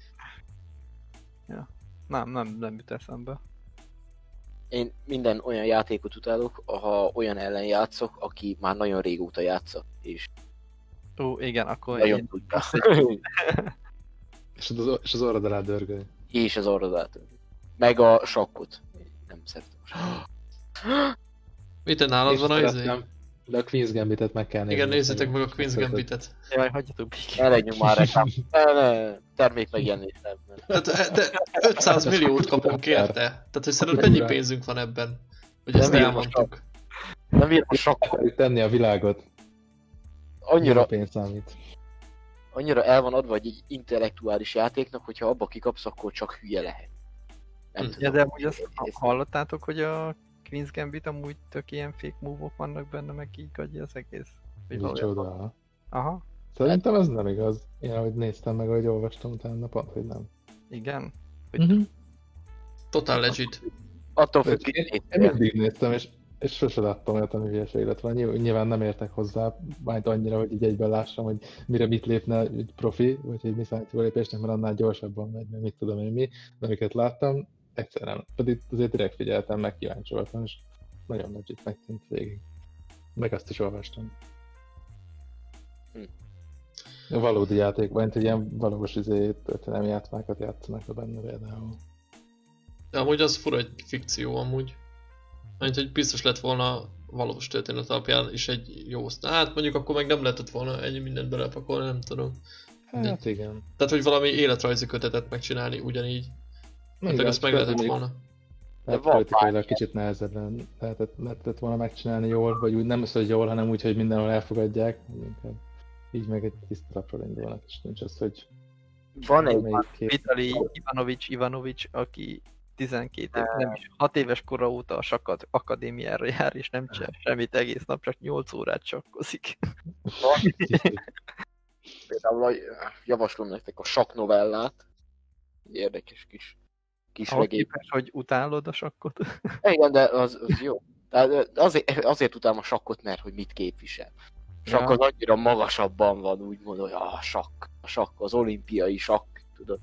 Nem, nem, nem jut eszembe. Én minden olyan játékot utálok, ha olyan ellen játszok, aki már nagyon régóta játsza, és Ó, igen, akkor nagyon én tudja. És az, és az orrod alá dörgölj. és az orrodát. Meg a sakkot. Nem szeretem. Mit te nálad van a izé? De a Queen's Gambitet meg kell nézni. Igen, nézzétek meg a Queen's. Gambitet. Jaj, hagyjatok békén. Ne legyünk már reklám. Ne, ne, termék megjelenés nem. nem. Hát, de 500 milliót kapunk érte. Tehát, hogy szerinted mennyi pénzünk van ebben? Hogy ezt Nem elmondtuk. Nem ír a. Akarjuk tenni a világot. Annyira, A pénz számít. annyira el van adva egy intellektuális játéknak, hogyha abba kikapsz, akkor csak hülye lehet. Nem Hm. tudom. Ja, de amúgy azt hallottátok, hogy a Queen's Gambit amúgy tök ilyen fake move vannak benne, meg így adja az egész? Micsoda. Aha, Szerintem ez nem igaz. Én ahogy néztem meg, ahogy olvastam utána, pont, hogy nem. igen. Uh-huh. Totál legit. Attól függ, Én, hogy én mindig néztem, és, és sose láttam olyat, ami hülyeség lett volna. Nyilván, nem értek hozzá, majd annyira, hogy így egyben lássam, hogy mire mit lépne egy profi, vagy egy mi számító lépésnek, mert annál gyorsabban megy, meg mit tudom én mi, de amiket láttam, egyszerűen, pedig azért direkt figyeltem, meg kíváncsi voltam, és nagyon legit megtűnt végig. Meg azt is olvastam. Hm. A valódi játékban, hogy ilyen valós izé, történelmi játszmákat játszanak a benne például. De amúgy az fura egy fikció amúgy. Mint hogy biztos lett volna valós történet alapján is egy jó sztár. Hát mondjuk akkor meg nem lehetett volna ennyi mindent belepakolni, nem tudom. Hát igen. Tehát, hogy valami életrajzi kötetet megcsinálni ugyanígy. Hát Igen, azt meg lehetett volna. Hát van politikailag pár kicsit nehezebben lehetett, lehetett volna megcsinálni jól, vagy úgy nem az, hogy jól, hanem úgy, hogy mindenhol elfogadják. Inkább így meg egy tiszta lapról indulnak, és nincs az, hogy van egy. Vitali Ivanovics Ivanovics, aki 12 év, nem is 6 éves kora óta a sakad akadémiára jár, és nem csinál semmit egész nap, csak 8 órát sakkozik. például javaslom nektek a sakk novellát. Egy érdekes kis kis Ahhoz regény. képest, hogy utálod a sakkot. Igen, de az, az jó. Tehát azért, azért utálom a sakkot, mert hogy mit képvisel. A sakk Ja. az annyira magasabban van, úgymond, hogy a sakk, a sakk, az olimpiai sakk, tudod,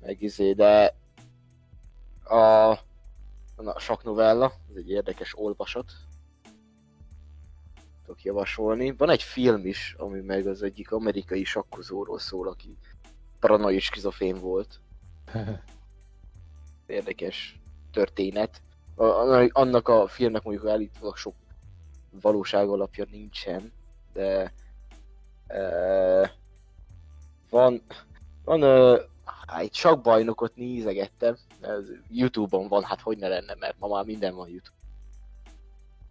meg izé, de a, a sakk novella, ez egy érdekes olvasat, tudok javasolni. Van egy film is, ami meg az egyik amerikai sakkozóról szól, aki paranoid skizofén volt. Érdekes történet. A- a- Annak a filmnek mondjuk állítólag sok valóság alapja nincsen, de e, van, van e, egy sakbajnokot nézegettem, ez Youtube-on van, hát hogy ne lenne, mert ma már minden van Youtube.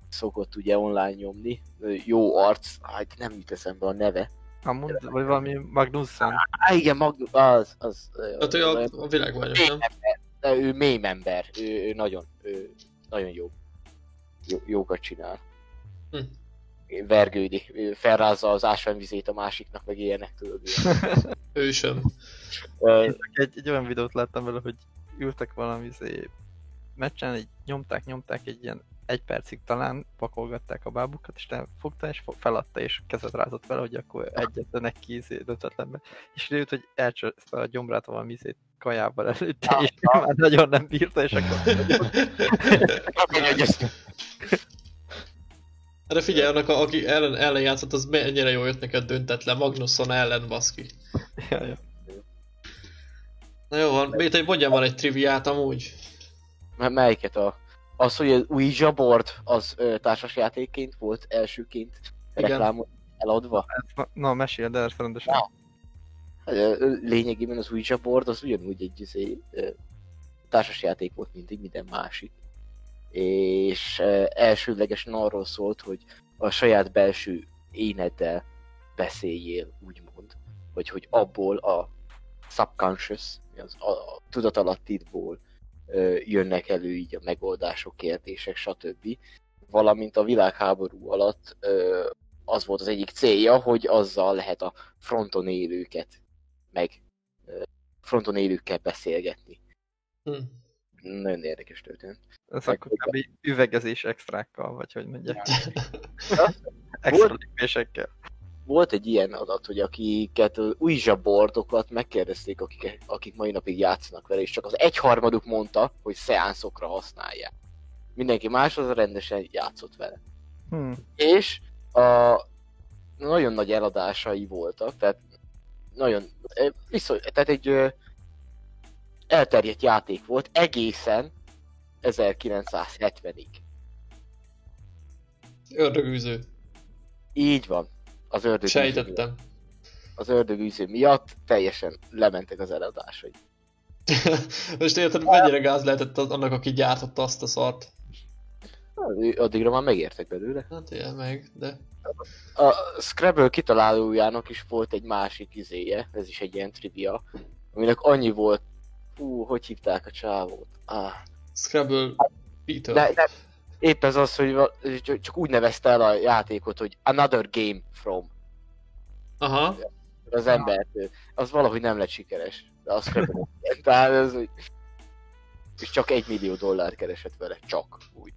Szokott ugye online nyomni, jó arc, hát nem jut eszembe a neve. Amúgy, vagy valami Magnussen. Á, igen, Mag az, az, Hát ő a, a világbajnok, nem? De ő mém ember, ő, ő nagyon, ő nagyon jó. jó jókat csinál. Hm. Vergődi, ő felrázza az ásványvizét a másiknak, meg ilyenek, tudod. Ilyen. Ő sem. Egy, egy olyan videót láttam vele, hogy ültek valami izé, meccsen, egy, nyomták, nyomták egy ilyen egy percig talán, pakolgatták a bábukat, és nem fogta, és feladta, és kezet rázott vele, hogy akkor egyetlen neki izé döntetlenbe. És rájött, hogy elcseszte a gyomrát valami izét kajával előtte, és már nagyon nem bírta, és akkor akkor egyes- De figyelj, annak, a, aki ellen, ellen játszott, az mennyire jól jött neked döntetlen, Magnusson ellen, baszki. ja, ja. Na jó van, még egy mondjam van egy triviát amúgy. M- Melyiket a... Az, hogy az Ouija board az ö, társasjátékként volt elsőként reklámot eladva. Na, na meséld el rendesen. Ja. Ö, Lényegében az Ouija board az ugyanúgy egy izé, társasjáték volt, mint egy minden másik. És elsődlegesen arról szólt, hogy a saját belső éneddel beszéljél, úgymond. Vagy hogy abból a subconscious, az a, a tudatalattidból ö, jönnek elő így a megoldások, kérdések, stb. Valamint a világháború alatt ö, az volt az egyik célja, hogy azzal lehet a fronton élőket meg fronton élőkkel beszélgetni. Hm. nagyon érdekes történet. Ez Meg- akkor kb. üvegezés extrákkal, vagy hogy mondják. Extra lépésekkel. Volt egy ilyen adat, hogy akiket az Ouija boardokat megkérdezték, akik, akik mai napig játszanak vele, és csak az egyharmaduk mondta, hogy szeánszokra használják. Mindenki más az rendesen játszott vele. Hm. És a nagyon nagy eladásai voltak, tehát nagyon, viszony, tehát egy elterjedt játék volt egészen 1970-ig. Ördögűző. Így van. Az ördögűző, miatt, Sejtettem. az ördögűző miatt teljesen lementek az eladásai. Most érted, mennyire gáz lehetett annak, aki gyártotta azt a szart? Ő- Addigra már megértek belőle. Hát ilyen meg, de... A Scrabble kitalálójának is volt egy másik izéje, ez is egy ilyen trivia, aminek annyi volt, fú, hogy hívták a csávót? Ah. Scrabble Peter. De, de épp ez az, hogy csak- úgy nevezte el a játékot, hogy Another Game From Aha. az embertől. Az valahogy nem lett sikeres. De az. Tehát ez. És csak egy millió dollár keresett vele, csak úgy.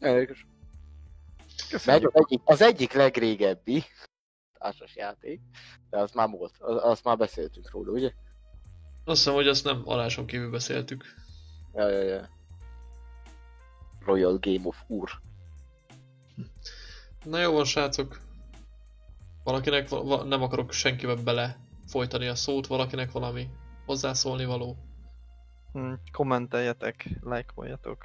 Érdekes. Köszönjük. az egyik, az egyik legrégebbi társas játék, de az már volt, az, azt már beszéltünk róla, ugye? Azt hiszem, hogy azt nem aláson kívül beszéltük. Ja, ja, ja. Royal Game of Ur. Na jó van, srácok. Valakinek va- va- nem akarok senkivel bele folytani a szót, valakinek valami hozzászólni való. Hm, Kommenteljetek, lájkoljatok.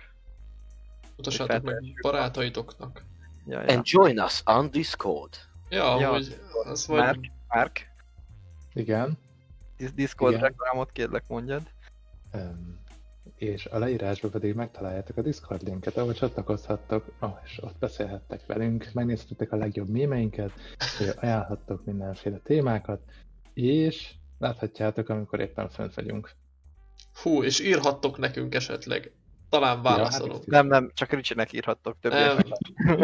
Mutassátok meg barátaitoknak. Ja, ja. And join us on Discord. Ja, Ja. hogy az vagy... Márk, Márk, Igen. Dis- Discord Igen. reklámot kérlek mondjad. Um, és a leírásban pedig megtaláljátok a Discord linket, ahol csatlakozhattok, oh, és ott beszélhettek velünk, megnézhetek a legjobb mémeinket, és ajánlhattok mindenféle témákat, és láthatjátok, amikor éppen fönt vagyunk. Hú, és írhattok nekünk esetleg. Talán válaszolunk. ezt is. Nem, nem, csak Ricsinek írhattok többet.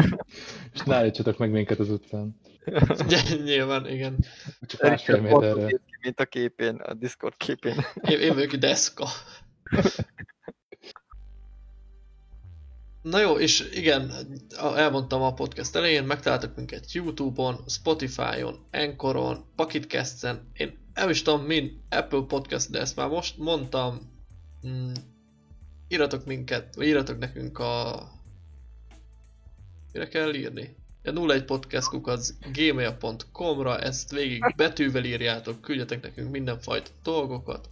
És ne állítsatok meg minket az utcán. nyilván, igen. Csak másfél méterre. mint a képén, a Discord képén. Én, én vagyok deszka. Na jó, és igen, elmondtam a podcast elején, megtaláltak minket Youtube-on, Spotify-on, Anchoron, Pocketcast-en, én nem is tudom mind, Apple Podcast, de ezt már most mondtam. Mm, írjatok minket, vagy írjatok nekünk a... Mire kell írni? A 01 podcastkuk az gmail.com-ra, ezt végig betűvel írjátok, küldjetek nekünk mindenfajta dolgokat.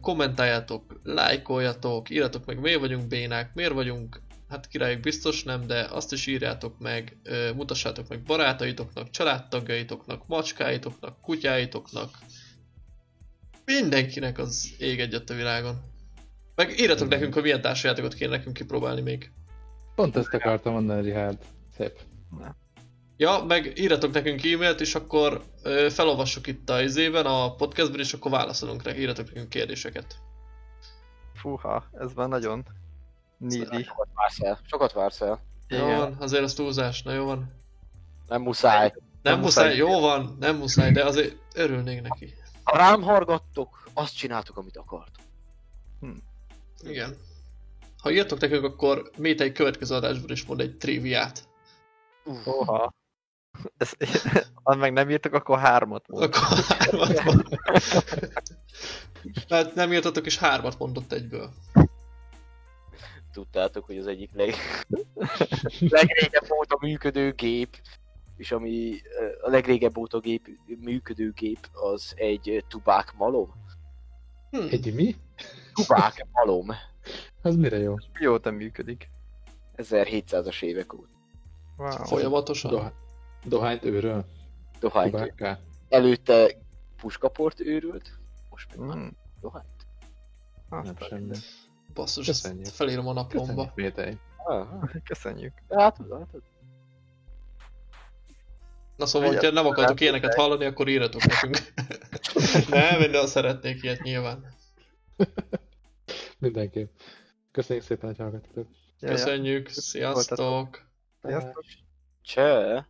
Kommentáljátok, lájkoljatok, írjatok meg miért vagyunk bénák, miért vagyunk, hát királyok biztos nem, de azt is írjátok meg, mutassátok meg barátaitoknak, családtagjaitoknak, macskáitoknak, kutyáitoknak, mindenkinek az ég egyet a világon. Meg írjatok Igen. nekünk, hogy milyen társasjátékot kéne nekünk kipróbálni még. Pont ezt akartam mondani, Richard. Szép. Ja, meg írjatok nekünk e-mailt, és akkor ö, felolvassuk itt a izében, a podcastben, és akkor válaszolunk rá, írjatok nekünk kérdéseket. Fúha, ez már nagyon needy. Sokat vársz el. Sokat vársz el. Jó Igen. van, azért az túlzás, na jó van. Nem muszáj. Nem, Nem muszáj, muszáj. jó van, nem muszáj, de azért örülnék neki. Ha rám hallgattok, azt csináltok, amit akartok. Igen. Ha írtok nekünk, akkor Métei következő adásban is mond egy triviát. Oha. Ez, ha meg nem írtak, akkor hármat mond. Akkor hármat mond. Hát nem írtatok, és hármat mondott egyből. Tudtátok, hogy az egyik leg... legrégebb óta működő gép, és ami a legrégebb óta gép, működő gép, az egy tubák malom. Hm. Egy mi? Tubák malom. Az mire jó? Mióta működik? 1700-as évek óta. Wow. Folyamatosan? Doha... Dohányt őről? Dohány. Tubákká? Előtte puskaport őrült, most meg már Mm. dohányt. Nem Azt semmi. Basszus, Köszönjük. ezt felírom a naplomba. Köszönjük, Métei. Ah, Köszönjük. látod, látod? Na szóval, ha nem akartok ilyeneket hallani, akkor írjatok nekünk. nem, én de szeretnék ilyet nyilván. Mindenképp. Köszönjük szépen, hogy hallgattatok. Köszönjük, sziasztok! Sziasztok. Cseh!